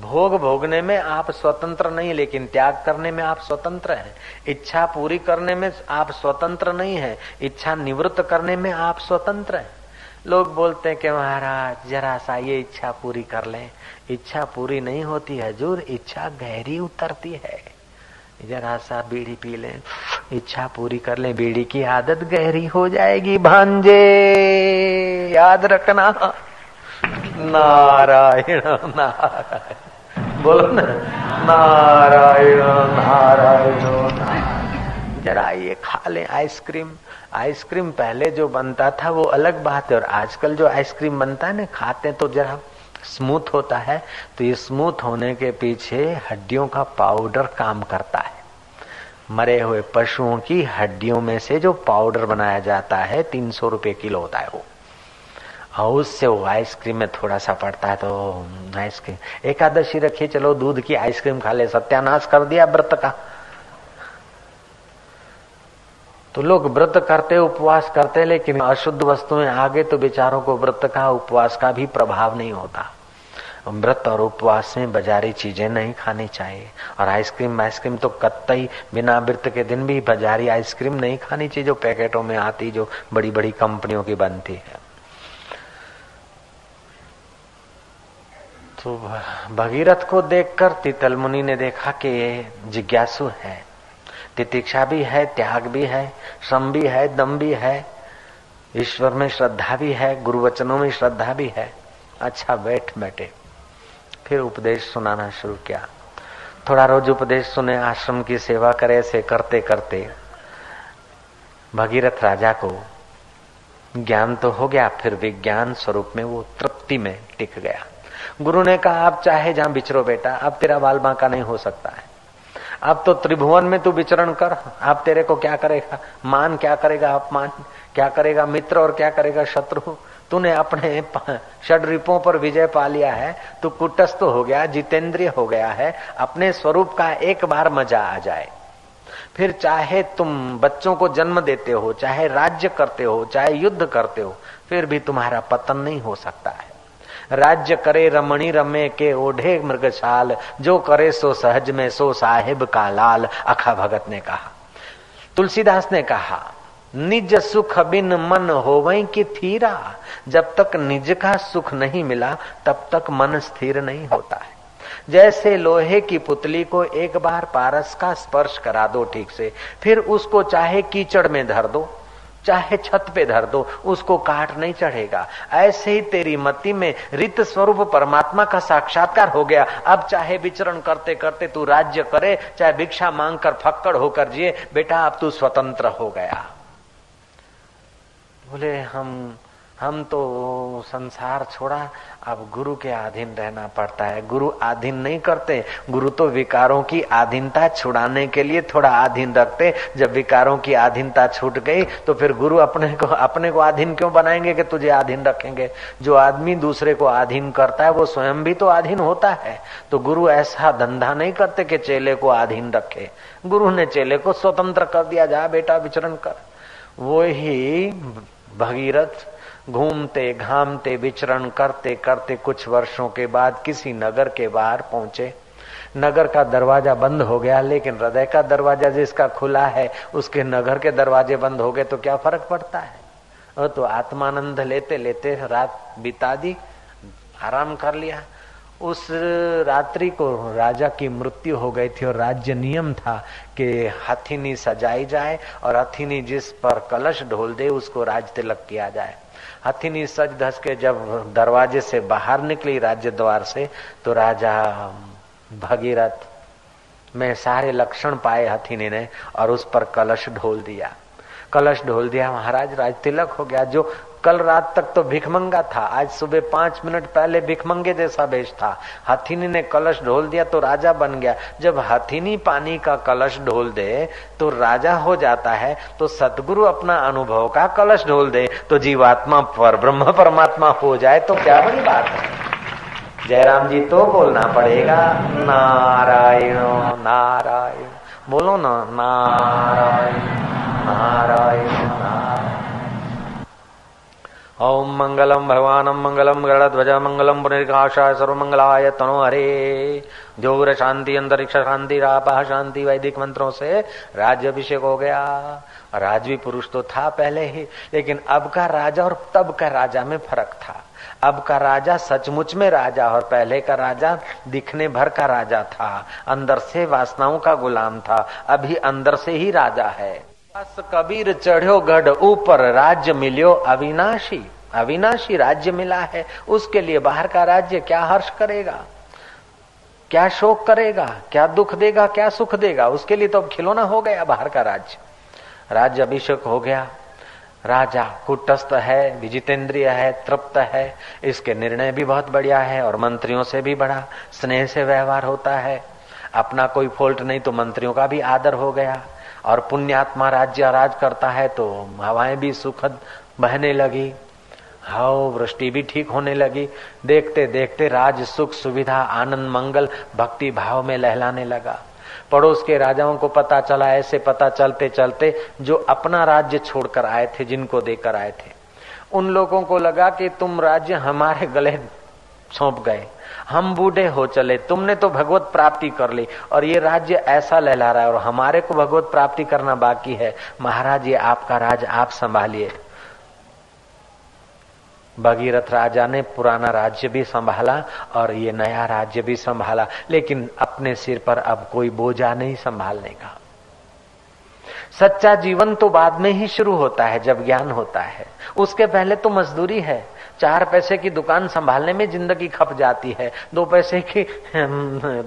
भोग भोगने में आप स्वतंत्र नहीं, लेकिन त्याग करने में आप स्वतंत्र हैं। इच्छा पूरी करने में आप स्वतंत्र नहीं है, इच्छा निवृत्त करने में आप स्वतंत्र हैं। लोग बोलते हैं कि महाराज, जरा सा ये इच्छा पूरी कर लें। इच्छा पूरी नहीं होती, हजूर, इच्छा गहरी उतरती है। जरा सा बीड़ी पी लें, इच्छा पूरी कर लें, बीड़ी की आदत गहरी हो जाएगी। भांजे, याद रखना। नारायण नारायण। बोलो ना, नारायण नारायण नारायण। जरा ये खा लें आइसक्रीम। आइसक्रीम पहले जो बनता था वो अलग बात है, और आजकल जो आइसक्रीम बनता है ना, खाते तो जरा स्मूथ होता है तो ये स्मूथ होने के पीछे हड्डियों का पाउडर काम करता है। मरे हुए पशुओं की हड्डियों में से जो पाउडर बनाया जाता है, तीन सौ रुपये किलो होता है वो। और उससे वो आइसक्रीम में थोड़ा सा पड़ता है तो आइसक्रीम। एकादशी रखिए, चलो दूध की आइसक्रीम खा ले, सत्यानाश कर दिया व्रत का। तो लोग व्रत करते, उपवास करते लेकिन अशुद्ध वस्तुएँ आगे तो बेचारों को व्रत का, उपवास का भी प्रभाव नहीं होता। व्रत और उपवास में बाजारी चीज़ें नहीं खानी चाहिए। और आइसक्रीम आइसक्रीम तो कत्तई बिना व्रत के दिन भी बाजारी आइसक्रीम नहीं खानी चाहिए, जो पैकेटों में आती, जो बड़ी बड़ी कंपनियों की बनती है। तो भगीरथ को देखकर तितल मुनि ने देखा कि ये जिज्ञासु है। तितिक्षा भी है, त्याग भी है, श्रम भी है, दम भी है, ईश्वर में श्रद्धा भी है गुरु वचनों में श्रद्धा भी है। अच्छा बैठ बैठे। फिर उपदेश सुनाना शुरू किया। थोड़ा रोज उपदेश सुने, आश्रम की सेवा करे, ऐसे करते करते। भगीरथ राजा को ज्ञान तो हो गया, फिर विज्ञान स्वरूप में वो तृप्ति में टिक गया। गुरु ने कहा, आप चाहे जहाँ बिचरो बेटा, अब तेरा बाल बांका नहीं हो सकता है। अब तो त्रिभुवन में तू विचरण कर। अब तेरे को क्या करेगा? मान क्या करेगा? अपमान क्या करेगा? मित्र और क्या करेगा? शत्रु? तूने अपने षडरिपों पर विजय पा लिया है। तू कुटस्थ हो गया, जितेंद्रिय हो गया है। अपने स्वरूप का एक बार मज़ा आ जाए। फिर चाहे तुम बच्चों को जन्म देते हो, चाहे राज्य करते हो, चाहे युद्ध करते हो, फिर भी तुम्हारा पतन नहीं हो सकता है। राज्य करे रमणी रमे के ओढ़े मृगशाल, जो करे सो सहज में सो साहिब का लाल, अखा भगत ने कहा। तुलसीदास ने कहा, निज सुख बिन मन हो वही की थीरा? जब तक निज का सुख नहीं मिला, तब तक मन स्थिर नहीं होता है। जैसे लोहे की पुतली को एक बार पारस का स्पर्श करा दो ठीक से, फिर उसको चाहे कीचड़ में धर दो। चाहे छत पे धर दो, उसको काट नहीं चढ़ेगा। ऐसे ही तेरी मति में रित स्वरूप परमात्मा का साक्षात्कार हो गया। अब चाहे विचरण करते करते तू राज्य करे, चाहे भिक्षा मांग कर फक्कड़ होकर जिए, बेटा अब तू स्वतंत्र हो गया। बोले, हम हम तो संसार छोड़ा, अब गुरु के अधीन रहना पड़ता है। गुरु अधीन नहीं करते, गुरु तो विकारों की अधीनता छुड़ाने के लिए थोड़ा अधीन रखते। जब विकारों की अधीनता छूट गई तो फिर गुरु अपने को अपने को अधीन क्यों बनाएँगे कि तुझे अधीन रखेंगे? जो आदमी दूसरे को अधीन करता है, वो स्वयं भी तो अधीन होता है। तो गुरु ऐसा धंधा नहीं करते कि चेले को अधीन रखे। गुरु ने चेले को स्वतंत्र कर दिया, जा बेटा, विचरण कर। वो ही भगीरथ घूमते, घामते, विचरण करते करते कुछ वर्षों के बाद किसी नगर के बाहर पहुँचे। नगर का दरवाज़ा बंद हो गया, लेकिन हृदय का दरवाज़ा जिसका खुला है, उसके नगर के दरवाजे बंद हो गए तो क्या फ़र्क पड़ता है? और तो आत्मानंद लेते लेते रात बिता दी आराम कर लिया। उस रात्रि को राजा की मृत्यु हो गई थी और राज्य नियम था कि हथिनी सजाई जाए और हथिनी जिस पर कलश ढोल दे, उसको राज तिलक किया जाए। हथिनी सज धस के जब दरवाजे से बाहर निकली राज्य द्वार से तो राजा भगीरथ में सारे लक्षण पाए हथिनी ने और उस पर कलश ढोल दिया। कलश ढोल दिया, महाराज, राज तिलक हो गया। जो कल रात तक तो भिखमंगा था। आज सुबह पाँच मिनट पहले भिखमंगे जैसा बेच था। हथीनी ने कलश ढोल दिया तो राजा बन गया। जब हथीनी पानी का कलश ढोल दे तो राजा हो जाता है तो सतगुरु अपना अनुभव का कलश ढोल दे। तो जीवात्मा पर, ब्रह्म परमात्मा हो जाए तो क्या बड़ी बात है? जयराम जी तो बोलना पड़ेगा, नारायण नारायण। बोलो ना, नारायण नारायण नारायण। ओम मंगलम भगवानम मंगलम गरुड़ध्वज मंगलम पुनर्काशाय सर्वमंगलाय तनो हरे। ज़ोर शांति, अंतरिक्ष शांति, रापा, शांति, वैदिक मंत्रों से राज्य अभिषेक हो गया। राजवी पुरुष तो था पहले ही, लेकिन अब का राजा और तब का राजा में फ़र्क था। अब का राजा सचमुच में राजा और पहले का राजा दिखने भर का राजा था। अंदर से वासनाओं का गुलाम था। अभी अंदर से ही राजा है। बस कबीर चढ़ो गढ़ ऊपर, राज्य मिलियो अविनाशी। अविनाशी राज्य मिला है, उसके लिए बाहर का राज्य क्या हर्ष करेगा? क्या शोक करेगा? क्या दुख देगा? क्या सुख देगा? उसके लिए तो अब खिलौना हो गया बाहर का राज्य। राज्य अभिषेक हो गया। राजा कुटस्थ है, विजितेंद्रिय है, तृप्त है। इसके निर्णय भी बहुत बढ़िया है और मंत्रियों से भी बड़ा स्नेह से व्यवहार होता है। अपना कोई फॉल्ट नहीं तो मंत्रियों का भी आदर हो गया। और पुण्यात्मा राज्य राज करता है तो हवाएँ भी सुखद बहने लगी। हाओ, वृष्टि भी ठीक होने लगी। देखते देखते राज सुख सुविधा आनंद मंगल भक्ति भाव में लहलाने लगा। पड़ोस के राजाओं को पता चला, ऐसे पता चलते चलते जो अपना राज्य छोड़कर आए थे, जिनको देकर आए थे। उन लोगों को लगा कि तुम राज्य हमारे गले सौंप गए। हम बूढ़े हो चले, तुमने तो भगवत प्राप्ति कर ली और ये राज्य ऐसा लहला रहा है और हमारे को भगवत प्राप्ति करना बाकी है। महाराज, ये आपका राज आप संभालिए। भगीरथ राजा ने पुराना राज्य भी संभाला और ये नया राज्य भी संभाला, लेकिन अपने सिर पर अब कोई बोझा नहीं संभालने का। सच्चा जीवन तो बाद में ही शुरू होता है, जब ज्ञान होता है। उसके पहले तो मजदूरी है। चार पैसे की दुकान संभालने में ज़िंदगी खप जाती है, दो पैसे की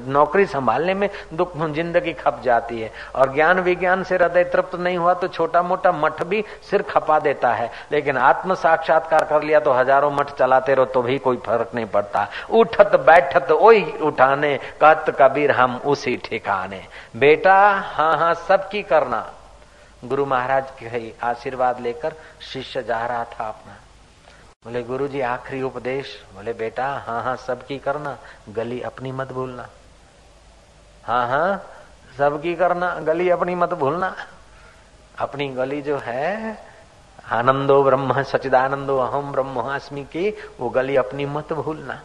नौकरी संभालने में ज़िंदगी खप जाती है। और ज्ञान विज्ञान से हृदय तृप्त नहीं हुआ तो छोटा मोटा मठ भी सिर खपा देता है। लेकिन आत्म साक्षात्कार कर लिया तो हज़ारों मठ चलाते रहो तो भी कोई फ़र्क नहीं पड़ता। उठत बैठत ओई उठाने, कत कबीर हम उसी ठिकाने। बेटा हाँ हाँ सबकी करना। गुरु महाराज के आशीर्वाद लेकर शिष्य जा रहा था अपना। बोले गुरु जी आखिरी उपदेश। बोले, बेटा हाँ हाँ सबकी करना, गली अपनी मत भूलना। हाँ हाँ सबकी करना, गली अपनी मत भूलना। अपनी गली जो है, आनंदो ब्रह्म सचिदानंदो अहम ब्रह्मास्मि की वो गली अपनी मत भूलना।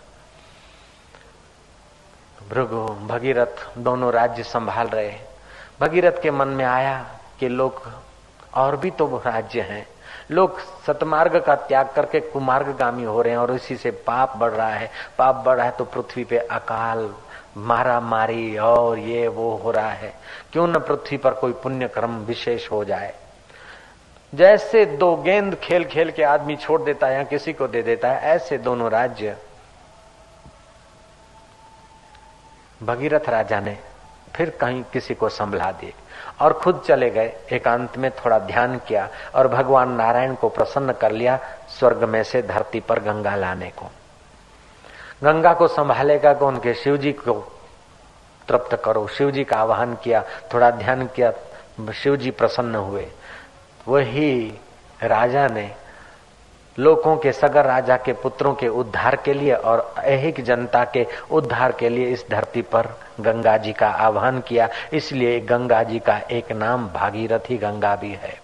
भृगु, भगीरथ दोनों राज्य संभाल रहे। भगीरथ के मन में आया कि लोग और भी तो राज्य हैं। लोग सतमार्ग का त्याग करके कुमार्गामी हो रहे हैं और इसी से पाप बढ़ रहा है। पाप बढ़ रहा है तो पृथ्वी पे अकाल मारा मारी और ये वो हो रहा है। क्यों न पृथ्वी पर कोई पुण्य कर्म विशेष हो जाए? जैसे दो गेंद खेल खेल के आदमी छोड़ देता है या किसी को दे देता है, ऐसे दोनों राज्य भगीरथ राजा ने फिर कहीं किसी को संभला दिए और खुद चले गए। एकांत में थोड़ा ध्यान किया और भगवान नारायण को प्रसन्न कर लिया स्वर्ग में से धरती पर गंगा लाने को। गंगा को संभालेगा कौन? के शिव जी को तृप्त करो। शिव जी का आह्वान किया, थोड़ा ध्यान किया शिव जी प्रसन्न हुए। वही राजा ने लोगों के सगर राजा के पुत्रों के उद्धार के लिए और ऐहिक जनता के उद्धार के लिए इस धरती पर गंगा जी का आह्वान किया। इसलिए गंगा जी का एक नाम भागीरथी गंगा भी है।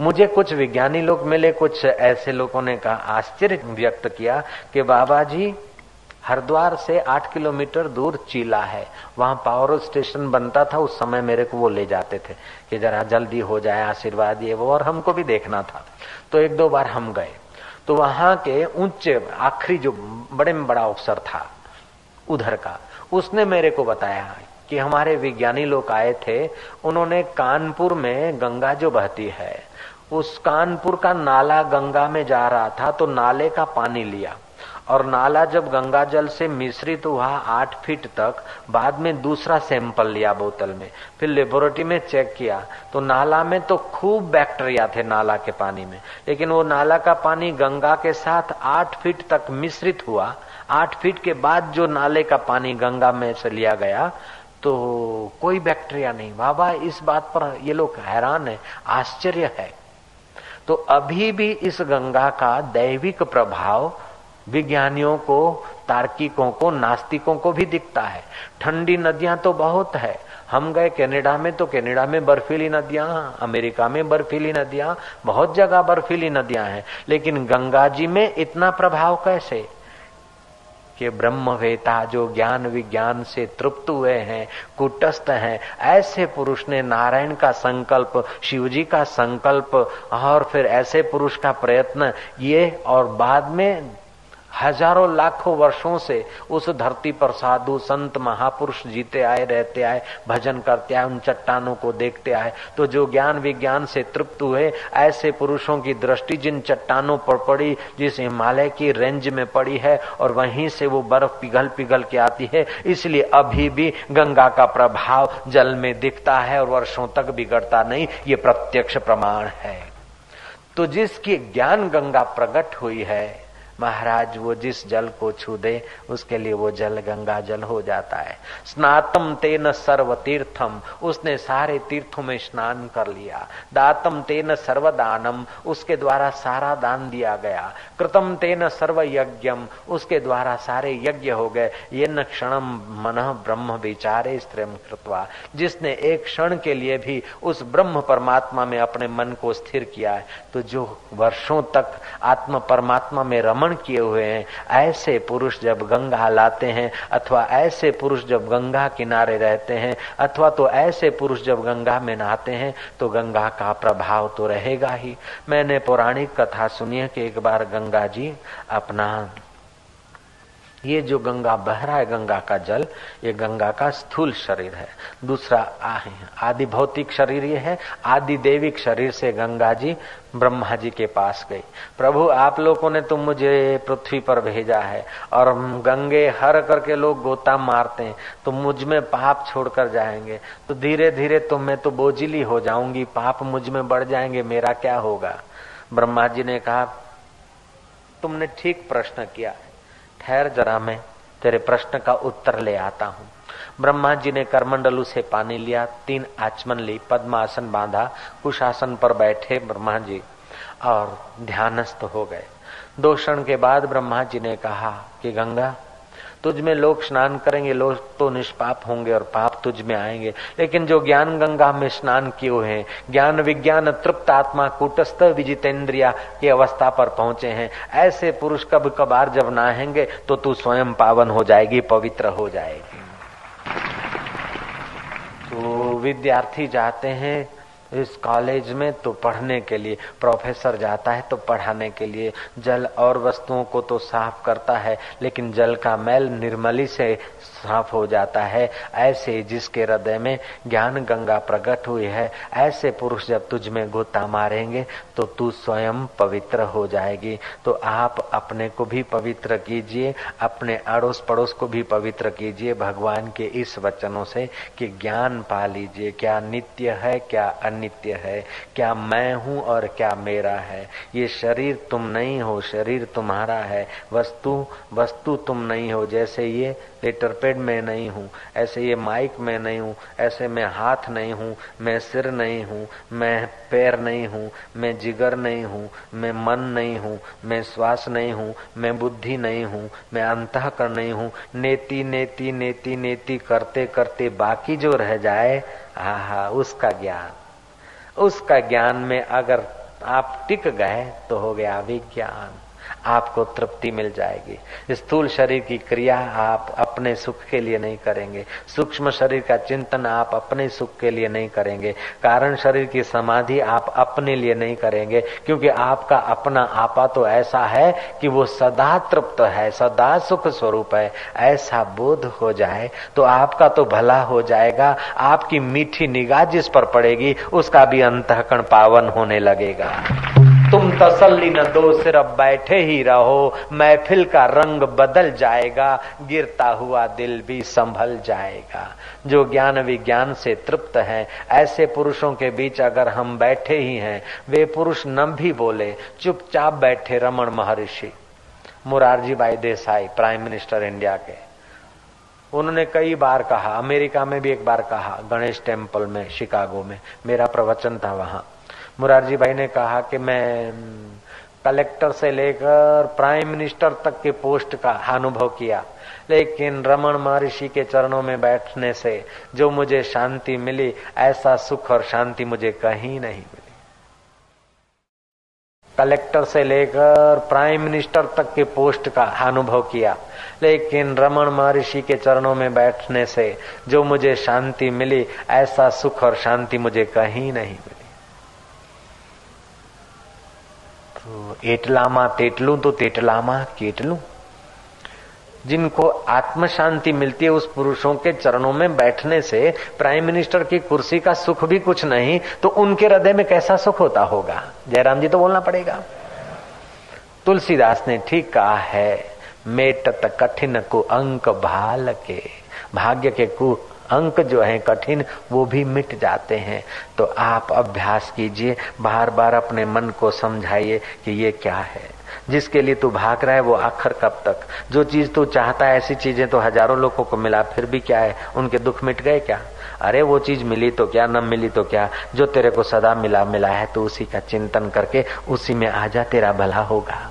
मुझे कुछ विज्ञानी लोग मिले, कुछ ऐसे लोगों ने कहा, आश्चर्य व्यक्त किया कि बाबा जी हरिद्वार से आठ किलोमीटर दूर चीला है। वहाँ पावर स्टेशन बनता था, उस समय मेरे को वो ले जाते थे कि जरा जल्दी हो जाए, आशीर्वाद ये वो, और हमको भी देखना था। तो एक दो बार हम गए। तो वहाँ के ऊँचे, आखिरी जो बड़े में बड़ा अफसर था, उधर का, उसने मेरे को बताया कि हमारे विज्ञानी लोग आए थे, उन्होंने कानपुर में गंगा जो बहती है, उस कानपुर का नाला गंगा में जा रहा था तो नाले का पानी लिया। और नाला जब गंगा जल से मिश्रित हुआ आठ फीट तक, बाद में दूसरा सैंपल लिया बोतल में, फिर लेबोरेटरी में चेक किया तो नाला में तो खूब बैक्टीरिया थे नाला के पानी में, लेकिन वो नाला का पानी गंगा के साथ आठ फीट तक मिश्रित हुआ, आठ फीट के बाद जो नाले का पानी गंगा में से लिया गया तो कोई बैक्टीरिया नहीं। बाबा, इस बात पर ये लोग हैरान है, आश्चर्य है। तो अभी भी इस गंगा का दैविक प्रभाव विज्ञानियों को, तार्किकों को, नास्तिकों को भी दिखता है। ठंडी नदियाँ तो बहुत है। हम गए कनाडा में तो कनाडा में बर्फीली नदियाँ, अमेरिका में बर्फीली नदियाँ, बहुत जगह बर्फीली नदियाँ हैं। लेकिन गंगा जी में इतना प्रभाव कैसे? कि ब्रह्मवेता जो ज्ञान विज्ञान से तृप्त हुए हैं, कुटस्थ हैं, ऐसे पुरुष ने नारायण का संकल्प शिव जी का संकल्प, और फिर ऐसे पुरुष का प्रयत्न, ये और बाद में हज़ारों लाखों वर्षों से उस धरती पर साधु संत महापुरुष जीते आए, रहते आए, भजन करते आए, उन चट्टानों को देखते आए। तो जो ज्ञान विज्ञान से तृप्त हुए, ऐसे पुरुषों की दृष्टि जिन चट्टानों पर पड़ी, जिस हिमालय की रेंज में पड़ी है, और वहीं से वो बर्फ़ पिघल पिघल के आती है, इसलिए अभी भी गंगा का प्रभाव जल में दिखता है और वर्षों तक बिगड़ता नहीं, ये प्रत्यक्ष प्रमाण है। तो जिसकी ज्ञान गंगा प्रकट हुई है महाराज, वो जिस जल को छू दे, उसके लिए वो जल गंगा जल हो जाता है। स्नातम तेन सर्व तीर्थम उसने सारे तीर्थों में स्नान कर लिया। दातम तेन सर्वदानम, उसके द्वारा सारा दान दिया गया। कृतम तेन सर्व यज्ञम उसके द्वारा सारे यज्ञ हो गए। ये न क्षण मन ब्रह्म विचारे स्त्रीम कृतवा। जिसने एक क्षण के लिए भी उस ब्रह्म परमात्मा में अपने मन को स्थिर किया है तो जो वर्षों तक आत्म परमात्मा में रमन अर्पण किए हुए हैं। ऐसे पुरुष जब गंगा लाते हैं, अथवा ऐसे पुरुष जब गंगा किनारे रहते हैं, अथवा तो ऐसे पुरुष जब गंगा में नहाते हैं तो गंगा का प्रभाव तो रहेगा ही। मैंने पौराणिक कथा सुनी है कि एक बार गंगा जी अपना ये जो गंगा बह रहा है, गंगा का जल, ये गंगा का स्थूल शरीर है। दूसरा आदि भौतिक शरीर ये है, आदि देविक शरीर से गंगा जी ब्रह्मा जी के पास गई। प्रभु, आप लोगों ने तुम मुझे पृथ्वी पर भेजा है, और गंगे हर करके लोग गोता मारते हैं तो मुझमें पाप छोड़कर जाएँगे। तो धीरे धीरे तुम मैं तो बोझिली हो जाऊँगी, पाप मुझमें बढ़ जाएँगे, मेरा क्या होगा? ब्रह्मा जी ने कहा, तुमने ठीक प्रश्न किया। है ठहर जरा मैं तेरे प्रश्न का उत्तर ले आता हूँ। ब्रह्मा जी ने करमंडलू से पानी लिया, तीन आचमन ली, पद्मासन बांधा, कुशासन पर बैठे ब्रह्मा जी और ध्यानस्थ हो गए। दो क्षण के बाद ब्रह्मा जी ने कहा कि गंगा तुझ में लोग स्नान करेंगे, लोग तो निष्पाप होंगे और पाप तुझ में आएँगे। लेकिन जो ज्ञान गंगा में स्नान किए हैं, ज्ञान विज्ञान तृप्त आत्मा, कुटस्थ विजितेंद्रिया की अवस्था पर पहुँचे हैं। ऐसे पुरुष कब कबार जब नहाएँगे तो तू स्वयं पावन हो जाएगी, पवित्र हो जाएगी। तो विद्यार्थी जाते हैं इस कॉलेज में तो पढ़ने के लिए, प्रोफेसर जाता है तो पढ़ाने के लिए। जल और वस्तुओं को तो साफ़ करता है, लेकिन जल का मैल निर्मली से साफ़ हो जाता है। ऐसे जिसके हृदय में ज्ञान गंगा प्रकट हुई है, ऐसे पुरुष जब तुझ में गोता मारेंगे तो तू स्वयं पवित्र हो जाएगी। तो आप अपने को भी पवित्र कीजिए, अपने अड़ोस पड़ोस को भी पवित्र कीजिए, भगवान के इस वचनों से कि ज्ञान पा लीजिए, क्या नित्य है, क्या अनित्य है, क्या मैं हूँ और क्या मेरा है। ये शरीर तुम नहीं हो, शरीर तुम्हारा है। वस्तु वस्तु तुम नहीं हो, जैसे ये लेटर पेड में नहीं हूँ, ऐसे ये माइक में नहीं हूँ, ऐसे मैं हाथ नहीं हूँ, मैं सिर नहीं हूँ, मैं पैर नहीं हूँ, मैं जिगर नहीं हूँ, मैं मन नहीं हूँ, मैं श्वास नहीं हूँ, मैं बुद्धि नहीं हूँ, मैं अंतः नहीं हूँ। नेति नेति नेति नेति करते करते बाकी जो रह जाए हा हा उसका ज्ञान। उसका ज्ञान में अगर आप टिक गए तो हो गया विज्ञान आपको तृप्ति मिल जाएगी। स्थूल शरीर की क्रिया आप अपने सुख के लिए नहीं करेंगे। सूक्ष्म शरीर का चिंतन आप अपने सुख के लिए नहीं करेंगे। कारण शरीर की समाधि आप अपने लिए नहीं करेंगे, क्योंकि आपका अपना आपा तो ऐसा है कि वो सदा तृप्त है, सदा सुख स्वरूप है। ऐसा बोध हो जाए तो आपका तो भला हो जाएगा। आपकी मीठी निगाह जिस पर पड़ेगी, उसका भी अंतकण पावन होने लगेगा। तसल्ली न दो, सिर्फ़ बैठे ही रहो। महफिल का रंग बदल जाएगा, गिरता हुआ दिल भी संभल जाएगा। जो ज्ञान विज्ञान से तृप्त है, ऐसे पुरुषों के बीच अगर हम बैठे ही हैं, वे पुरुष न भी बोले, चुपचाप बैठे रमन महर्षि। मुरारजी भाई देसाई प्राइम मिनिस्टर इंडिया के। उन्होंने कई बार कहा, अमेरिका में भी एक बार कहा, गणेश टेंपल में शिकागो में। मेरा प्रवचन था वहाँ। मुरारजी भाई ने कहा कि मैं कलेक्टर से लेकर प्राइम मिनिस्टर तक के पोस्ट का अनुभव किया। लेकिन रमन महर्षि के चरणों में बैठने से जो मुझे शांति मिली, ऐसा सुख और शांति मुझे कहीं नहीं मिली। कलेक्टर से लेकर प्राइम मिनिस्टर तक के पोस्ट का अनुभव किया। लेकिन रमन महर्षि के चरणों में बैठने से जो मुझे शांति मिली, ऐसा सुख और शांति मुझे कहीं नहीं मिली। एटलामा तेटलू तो तेटलामा केटलू जिनको आत्म शांति मिलती है उस पुरुषों के चरणों में बैठने से प्राइम मिनिस्टर की कुर्सी का सुख भी कुछ नहीं तो उनके हृदय में कैसा सुख होता होगा? जयराम जी तो बोलना पड़ेगा। तुलसीदास ने ठीक कहा है, मेटत कठिन को अंक भाल के भाग्य के कु अंक जो है कठिन, वो भी मिट जाते हैं। तो आप अभ्यास कीजिए बार बार अपने मन को समझाइए कि ये क्या है। जिसके लिए तू भाग रहा है, वो आखिर कब तक? जो चीज़ तू चाहता है, ऐसी चीज़ें तो हज़ारों लोगों को मिला, फिर भी क्या है? उनके दुख मिट गए क्या? अरे, वो चीज़ मिली तो क्या? न मिली तो क्या? जो तेरे को सदा मिला मिला है तो उसी का चिंतन करके उसी में आजा तेरा भला होगा।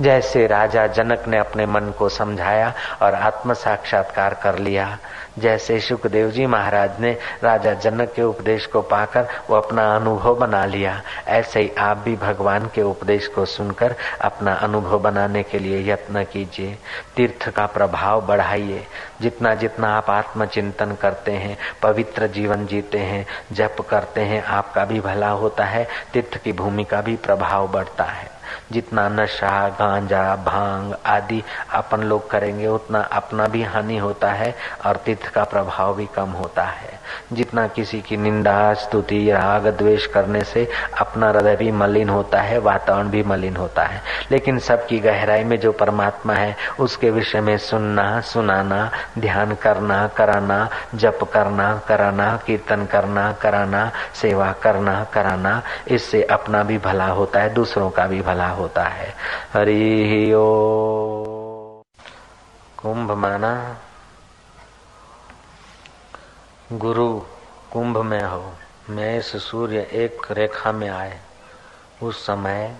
जैसे राजा जनक ने अपने मन को समझाया और आत्म साक्षात्कार कर लिया। जैसे सुखदेव जी महाराज ने राजा जनक के उपदेश को पाकर वो अपना अनुभव बना लिया, ऐसे ही आप भी भगवान के उपदेश को सुनकर अपना अनुभव बनाने के लिए यत्न कीजिए। तीर्थ का प्रभाव बढ़ाइए। जितना जितना आप आत्मचिंतन करते हैं, पवित्र जीवन जीते हैं, जप करते हैं, आपका भी भला होता है, तीर्थ की भूमि का भी प्रभाव बढ़ता है। जितना नशा, गांजा, भाँग आदि अपन लोग करेंगे, उतना अपना भी हानि होता है और तीर्थ का प्रभाव भी कम होता है। जितना किसी की निंदा, स्तुति राग द्वेष करने से अपना हृदय भी मलिन होता है, वातावरण भी मलिन होता है। लेकिन सबकी गहराई में जो परमात्मा है, उसके विषय में सुनना, सुनाना, ध्यान करना, कराना, जप करना, कराना, कीर्तन करना, कराना, सेवा करना, कराना, इससे अपना भी भला होता है, दूसरों का भी भला होता है। हरि ओ। कुंभ माना गुरु, कुंभ में हो। मेष सूर्य एक रेखा में आए। उस समय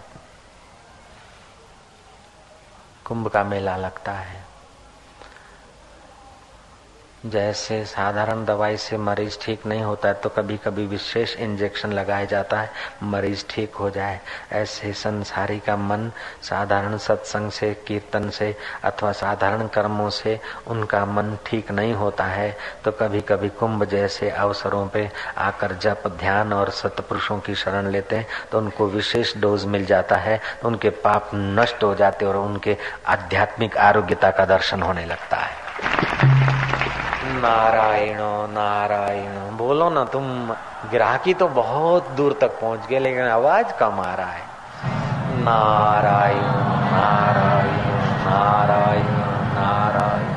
कुंभ का मेला लगता है। जैसे साधारण दवाई से मरीज़ ठीक नहीं होता है तो कभी कभी विशेष इंजेक्शन लगाया जाता है, मरीज़ ठीक हो जाए। ऐसे संसारी का मन साधारण सत्संग से, कीर्तन से अथवा साधारण कर्मों से उनका मन ठीक नहीं होता है तो कभी कभी कुंभ जैसे अवसरों पे आकर जप, ध्यान और सतपुरुषों की शरण लेते हैं तो उनको विशेष डोज मिल जाता है तो उनके पाप नष्ट हो जाते और उनके आध्यात्मिक आरोग्यता का दर्शन होने लगता है। नारायण नारायण। बोलो ना, तुम ग्राहकी तो बहुत दूर तक पहुँच गए, लेकिन आवाज़ कम आ रहा है। नारायण नारायण नारायण नारायण।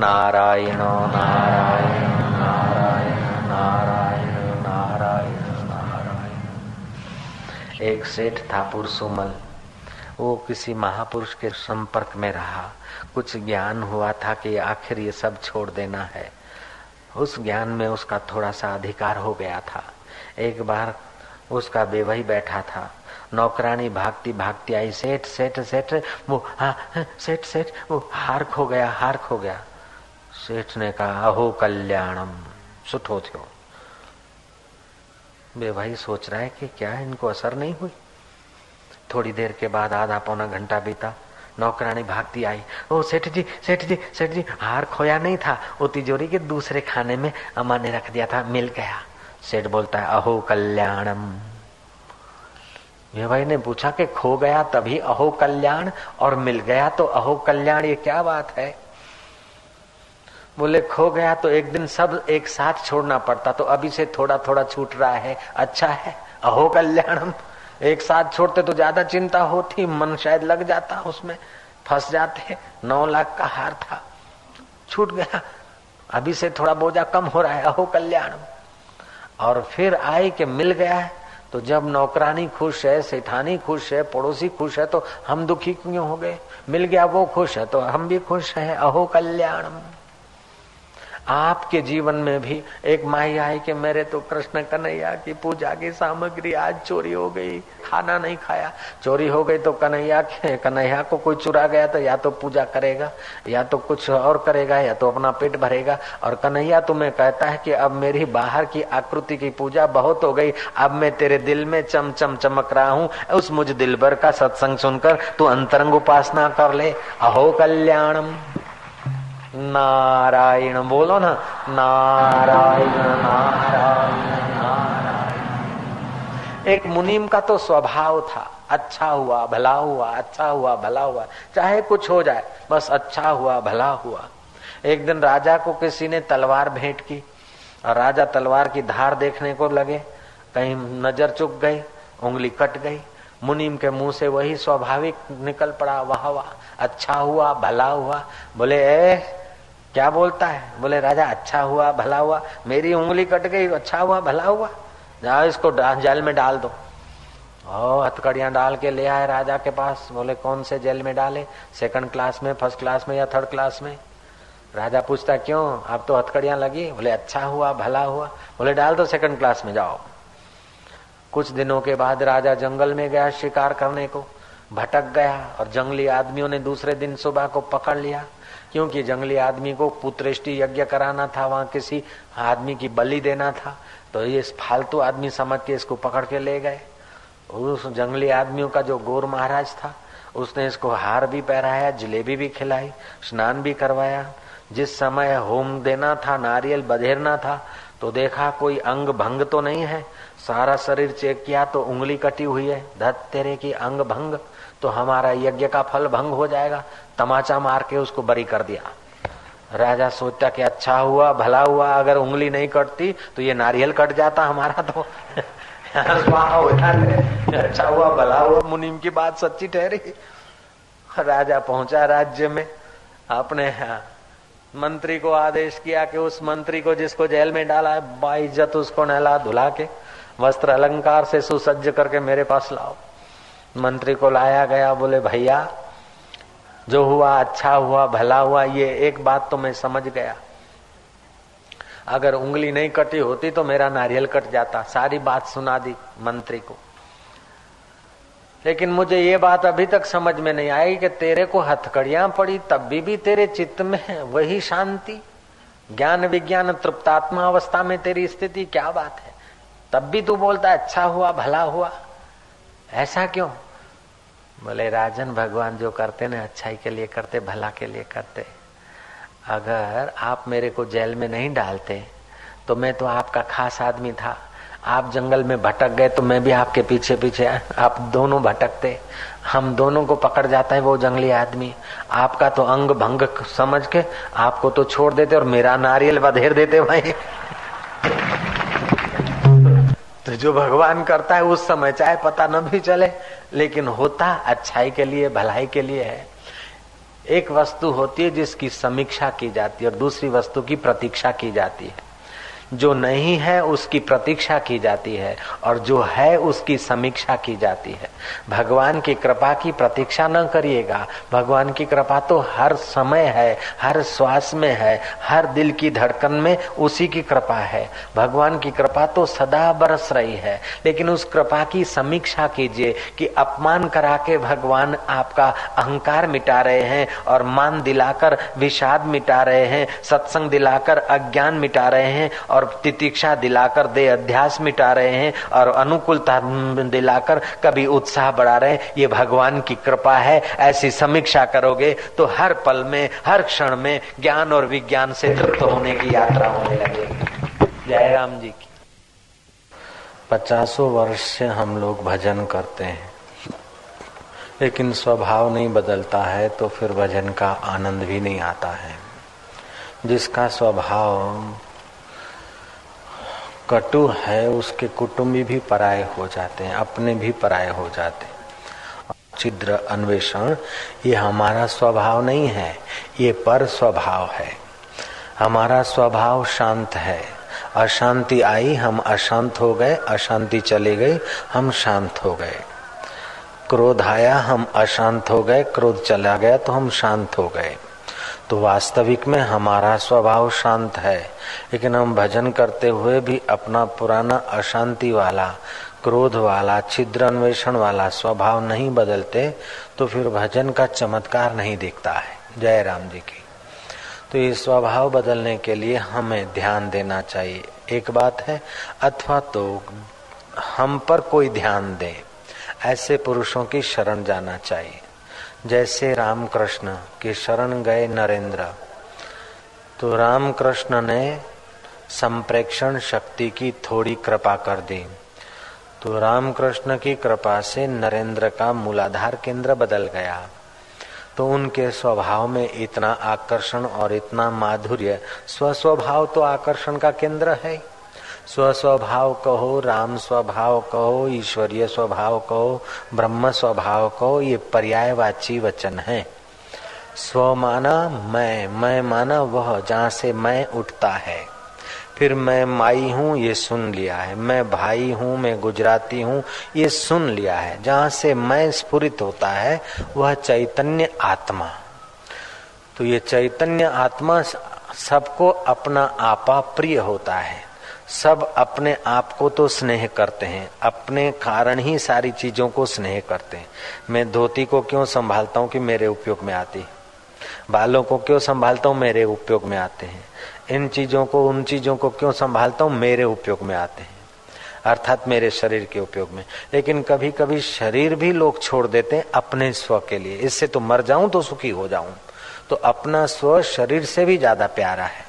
नारायण नारायण नारायण नारायण नारायण नारायण। एक सेठ था पुरसुमल। वो किसी महापुरुष के संपर्क में रहा। कुछ ज्ञान हुआ था कि आखिर ये सब छोड़ देना है। उस ज्ञान में उसका थोड़ा सा अधिकार हो गया था। एक बार उसका बेवही बैठा था। नौकरानी भागती भागती आई, सेठ सेठ सेठ, वो हाँ सेठ सेठ, वो हार खो गया हार खो गया। सेठ ने कहा, अहो, कल्याणम, सुठो थियो। बेवही सोच रहा है कि क्या इनको असर नहीं हुई? थोड़ी देर के बाद आधा पौना घंटा बीता। नौकरानी भागती आई। ओ सेठ जी सेठ जी सेठ जी हार खोया नहीं था। वो तिजोरी के दूसरे खाने में अम्मा ने रख दिया था, मिल गया। सेठ बोलता है, अहो कल्याणम। ये भाई ने पूछा कि खो गया तभी अहो कल्याण और मिल गया तो अहो कल्याण, ये क्या बात है? बोले, खो गया तो एक दिन सब एक साथ छोड़ना पड़ता तो अभी से थोड़ा थोड़ा छूट रहा है। अच्छा है, अहो कल्याणम। एक साथ छोड़ते तो ज़्यादा चिंता होती, मन शायद लग जाता उसमें। फंस जाते, नौ लाख का हार था। छूट गया। अभी से थोड़ा बोझा कम हो रहा है अहो कल्याण। और फिर आए कि मिल गया है। तो जब नौकरानी खुश है, सेठानी खुश है, पड़ोसी खुश है तो हम दुखी क्यों हो गए? मिल गया वो खुश है तो हम भी खुश हैं। अहो कल्याणम आपके जीवन में भी एक माई आई कि मेरे तो कृष्ण कन्हैया की पूजा की सामग्री आज चोरी हो गई, खाना नहीं खाया। चोरी हो गई तो कन्हैया कन्हैया को कोई चुरा गया तो या तो पूजा करेगा, या तो कुछ और करेगा, या तो अपना पेट भरेगा। और कन्हैया तुम्हें कहता है कि अब मेरी बाहर की आकृति की पूजा बहुत हो गई, अब मैं तेरे दिल में चम चम चमक रहा हूँ। उस मुझ दिल भर का सत्संग सुनकर तू अंतरंग उपासना कर ले। अहो कल्याणम। नारायण, बोलो ना। नारायण नारायण। नारायण एक मुनीम का तो स्वभाव था। अच्छा हुआ, भला हुआ अच्छा हुआ, भला हुआ। चाहे कुछ हो जाए, बस अच्छा हुआ, भला हुआ। एक दिन राजा को किसी ने तलवार भेंट की और राजा तलवार की धार देखने को लगे। कहीं नज़र चुक गई, उंगली कट गई। मुनीम के मुँह से वही स्वाभाविक निकल पड़ा, वाह वाह अच्छा हुआ, भला हुआ। बोले, ए क्या बोलता है? बोले, राजा अच्छा हुआ, भला हुआ। मेरी उंगली कट गई अच्छा हुआ, भला हुआ। जाओ इसको जेल में डाल दो। ओ हथकड़ियाँ डाल के ले आए राजा के पास। बोले, कौन से जेल में डाले? सेकंड क्लास में फ़र्स्ट क्लास में या थर्ड क्लास में? राजा पूछता, क्यों? अब तो हथकड़ियाँ लगी। बोले अच्छा हुआ, भला हुआ। बोले, डाल दो सेकंड क्लास में, जाओ। कुछ दिनों के बाद राजा जंगल में गया शिकार करने को। भटक गया और जंगली आदमियों ने दूसरे दिन सुबह को पकड़ लिया। क्योंकि जंगली आदमी को पुत्रेष्टि यज्ञ कराना था, वहाँ किसी आदमी की बलि देना था तो ये फालतू आदमी समझ के इसको पकड़ के ले गए। उस जंगली आदमियों का जो गोर महाराज था, उसने इसको हार भी पहराया, जलेबी भी खिलाई, स्नान भी करवाया। जिस समय होम देना था, नारियल बधेरना था
तो देखा कोई अंग भंग तो नहीं है सारा शरीर चेक किया तो उंगली कटी हुई है। धत, तेरे की अंग भंग तो हमारा यज्ञ का फल भंग हो जाएगा। तमाचा मार के उसको बरी कर दिया। राजा सोचता कि अच्छा हुआ, भला हुआ, अगर उंगली नहीं कटती तो ये नारियल कट जाता हमारा तो। अच्छा हुआ, भला हुआ, मुनिम की बात सच्ची ठहरी। राजा पहुँचा राज्य में। अपने मंत्री को आदेश किया कि उस मंत्री को जिसको जेल में डाला है बाइज्जत उसको नहला धुला के। वस्त्र अलंकार से सुसज्ज करके मेरे पास लाओ। मंत्री को लाया गया बोले भैया जो हुआ अच्छा हुआ भला हुआ ये एक बात तो मैं समझ गया। अगर उंगली नहीं कटी होती तो मेरा नारियल कट जाता। सारी बात सुना दी मंत्री को। लेकिन मुझे ये बात अभी तक समझ में नहीं आई कि तेरे को हथकड़ियाँ पड़ी तब भी, भी तेरे चित्त में वही शांति। ज्ञान विज्ञान तृप्तात्मा अवस्था में तेरी स्थिति क्या बात है? तब भी तू बोलता अच्छा हुआ, भला हुआ। ऐसा क्यों? बोले, राजन भगवान जो करते ना, अच्छाई के लिए करते, भला के लिए करते। अगर आप मेरे को जेल में नहीं डालते तो मैं तो आपका खास आदमी था। आप जंगल में भटक गए तो मैं भी आपके पीछे पीछे, आप दोनों भटकते। हम दोनों को पकड़ जाता है वो जंगली आदमी। आपका तो अंग भंग समझ के आपको तो छोड़ देते और मेरा नारियल बधेर देते भाई। तो जो भगवान करता है, उस समय चाहे पता न भी चले, लेकिन होता अच्छाई के लिए, भलाई के लिए है। एक वस्तु होती है जिसकी समीक्षा की जाती है और दूसरी वस्तु की प्रतीक्षा की जाती है। जो नहीं है, उसकी प्रतीक्षा की जाती है और जो है, उसकी समीक्षा की जाती है। भगवान की कृपा की प्रतीक्षा न करिएगा। भगवान की कृपा तो हर समय है, हर श्वास में है, हर दिल की धड़कन में उसी की कृपा है। भगवान की कृपा तो सदा बरस रही है, लेकिन उस कृपा की समीक्षा कीजिए कि अपमान करा के भगवान आपका अहंकार मिटा रहे हैं और मान दिलाकर, विषाद मिटा रहे हैं, सत्संग दिलाकर, अज्ञान मिटा रहे हैं और तितिक्षा दिलाकर दे, अध्यास मिटा रहे हैं और अनुकूलता दिलाकर कभी उत्साह बढ़ा रहे हैं। ये भगवान की कृपा है। ऐसी समीक्षा करोगे तो हर पल में, हर क्षण में ज्ञान और विज्ञान से तृप्त होने की यात्रा होने लगेगी। जय राम जी की।
पचासों वर्ष से हम लोग भजन करते हैं। लेकिन स्वभाव नहीं बदलता है तो फिर भजन का आनंद भी नहीं आता है। जिसका स्वभाव कटु है, उसके कुटुंबी भी पराये हो जाते हैं, अपने भी पराये हो जाते हैं। छिद्र अन्वेषण, ये हमारा स्वभाव नहीं है, ये पर स्वभाव है। हमारा स्वभाव शांत है। अशांति आई, हम अशांत हो गए, अशांति चली गई, हम शांत हो गए। क्रोध आया, हम अशांत हो गए, क्रोध चला गया तो हम शांत हो गए। तो वास्तविक में हमारा स्वभाव शांत है। लेकिन हम भजन करते हुए भी अपना पुराना अशांति वाला, क्रोध वाला, छिद्र अन्वेषण वाला स्वभाव नहीं बदलते तो फिर भजन का चमत्कार नहीं दिखता है। जय राम जी की। तो ये स्वभाव बदलने के लिए हमें ध्यान देना चाहिए। एक बात है, अथवा तो हम पर कोई ध्यान दे। ऐसे पुरुषों की शरण जाना चाहिए। जैसे रामकृष्ण के शरण गए नरेंद्र। तो रामकृष्ण ने संप्रेक्षण शक्ति की थोड़ी कृपा कर दी। तो रामकृष्ण की कृपा से नरेंद्र का मूलाधार केंद्र बदल गया। तो उनके स्वभाव में इतना आकर्षण और इतना माधुर्य, स्वस्वभाव तो आकर्षण का केंद्र है। स्वस्वभाव कहो, राम स्वभाव कहो, ईश्वरीय स्वभाव कहो, ब्रह्म स्वभाव कहो, ये पर्यायवाची वचन है। स्व माना मैं मैं माना वह जहाँ से मैं उठता है। फिर मैं माई हूँ, ये सुन लिया है। मैं भाई हूँ, मैं गुजराती हूँ, ये सुन लिया है। जहाँ से मैं स्फुरित होता है, वह चैतन्य आत्मा। तो ये चैतन्य आत्मा सबको अपना आपा प्रिय होता है। सब अपने आप को तो स्नेह करते हैं, अपने कारण ही सारी चीज़ों को स्नेह करते हैं। मैं धोती को क्यों संभालता हूँ कि मेरे उपयोग में आती बालों को क्यों संभालता हूँ, मेरे उपयोग में आते हैं। इन चीज़ों को, उन चीज़ों को क्यों संभालता हूँ, मेरे उपयोग में आते हैं। अर्थात मेरे शरीर के उपयोग में। लेकिन कभी कभी शरीर भी लोग छोड़ देते हैं अपने स्व के लिए। इससे तो मर जाऊँ तो सुखी हो जाऊँ। तो अपना स्व शरीर से भी ज़्यादा प्यारा है।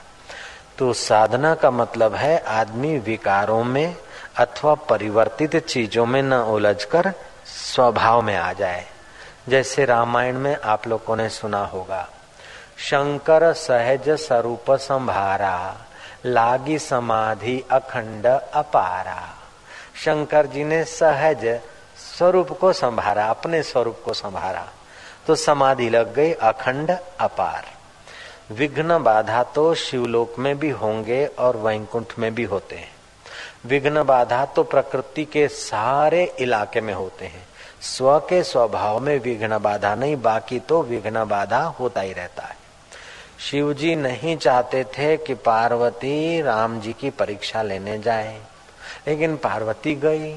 तो साधना का मतलब है आदमी विकारों में अथवा परिवर्तित चीज़ों में न उलझकर स्वभाव में आ जाए। जैसे रामायण में आप लोगों ने सुना होगा, शंकर सहज स्वरूप संभारा, लागी समाधि अखंड अपारा। शंकर जी ने सहज स्वरूप को संभारा, अपने स्वरूप को संभारा तो समाधि लग गई अखंड अपार। विघ्न बाधा तो शिवलोक में भी होंगे और वैकुंठ में भी होते हैं। विघ्न बाधा तो प्रकृति के सारे इलाके में होते हैं। स्व के स्वभाव में विघ्न बाधा नहीं, बाकी तो विघ्न बाधा होता ही रहता है। शिव जी नहीं चाहते थे कि पार्वती राम जी की परीक्षा लेने जाए, लेकिन पार्वती गई।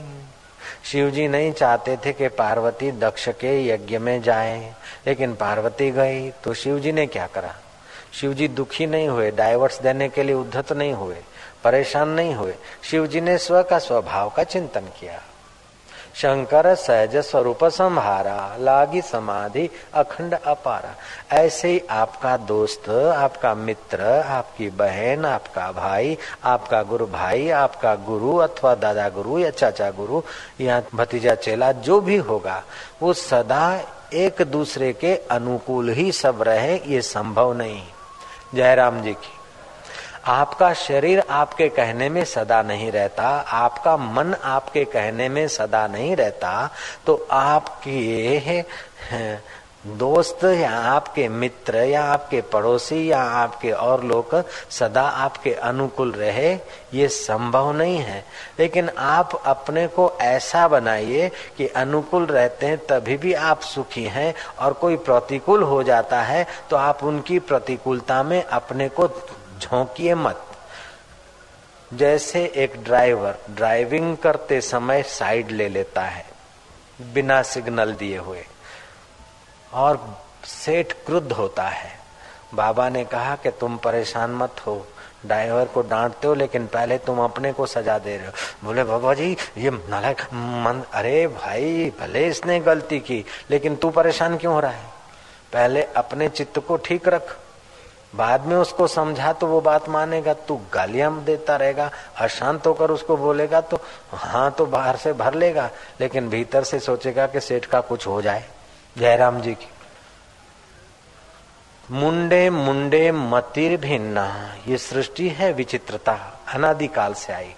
शिव जी नहीं चाहते थे कि पार्वती दक्ष के यज्ञ में जाए, लेकिन पार्वती गई। तो शिव जी ने क्या करा? शिव जी दुखी नहीं हुए डाइवर्स देने के लिए उद्धत नहीं हुए, परेशान नहीं हुए। शिव जी ने स्व का स्वभाव का चिंतन किया। शंकर सहज स्वरूप संहारा, लागी समाधि अखंड अपारा। ऐसे ही आपका दोस्त, आपका मित्र, आपकी बहन, आपका भाई, आपका गुरु भाई, आपका गुरु अथवा दादा गुरु या चाचा गुरु, या भतीजा चेला, जो भी होगा, वो सदा एक दूसरे के अनुकूल ही सब रहे, ये संभव नहीं। जयराम जी की। आपका शरीर आपके कहने में सदा नहीं रहता, आपका मन आपके कहने में सदा नहीं रहता तो आपके दोस्त या आपके मित्र या आपके पड़ोसी या आपके और लोग सदा आपके अनुकूल रहे, ये संभव नहीं है। लेकिन आप अपने को ऐसा बनाइए कि अनुकूल रहते हैं, तभी भी आप सुखी हैं और कोई प्रतिकूल हो जाता है तो आप उनकी प्रतिकूलता में अपने को झोंकिए मत। जैसे एक ड्राइवर ड्राइविंग करते समय साइड ले लेता है, बिना सिग्नल दिए हुए। और सेठ क्रुद्ध होता है। बाबा ने कहा कि तुम परेशान मत हो, ड्राइवर को डांटते हो, लेकिन पहले तुम अपने को सजा दे रहे हो। बोले बाबा जी, ये नालायक मन, अरे भाई, भले इसने गलती की, लेकिन तू परेशान क्यों हो रहा है? पहले अपने चित्त को ठीक रख। बाद में उसको समझा तो वो बात मानेगा, तू गालियाँ देता रहेगा, अशांत होकर उसको बोलेगा तो हाँ तो बाहर से भर लेगा, लेकिन भीतर से सोचेगा कि सेठ का कुछ हो जाए। जयराम जी की। मुंडे मुंडे मतिर भिन्ना ये सृष्टि है विचित्रता अनादिकाल से आई।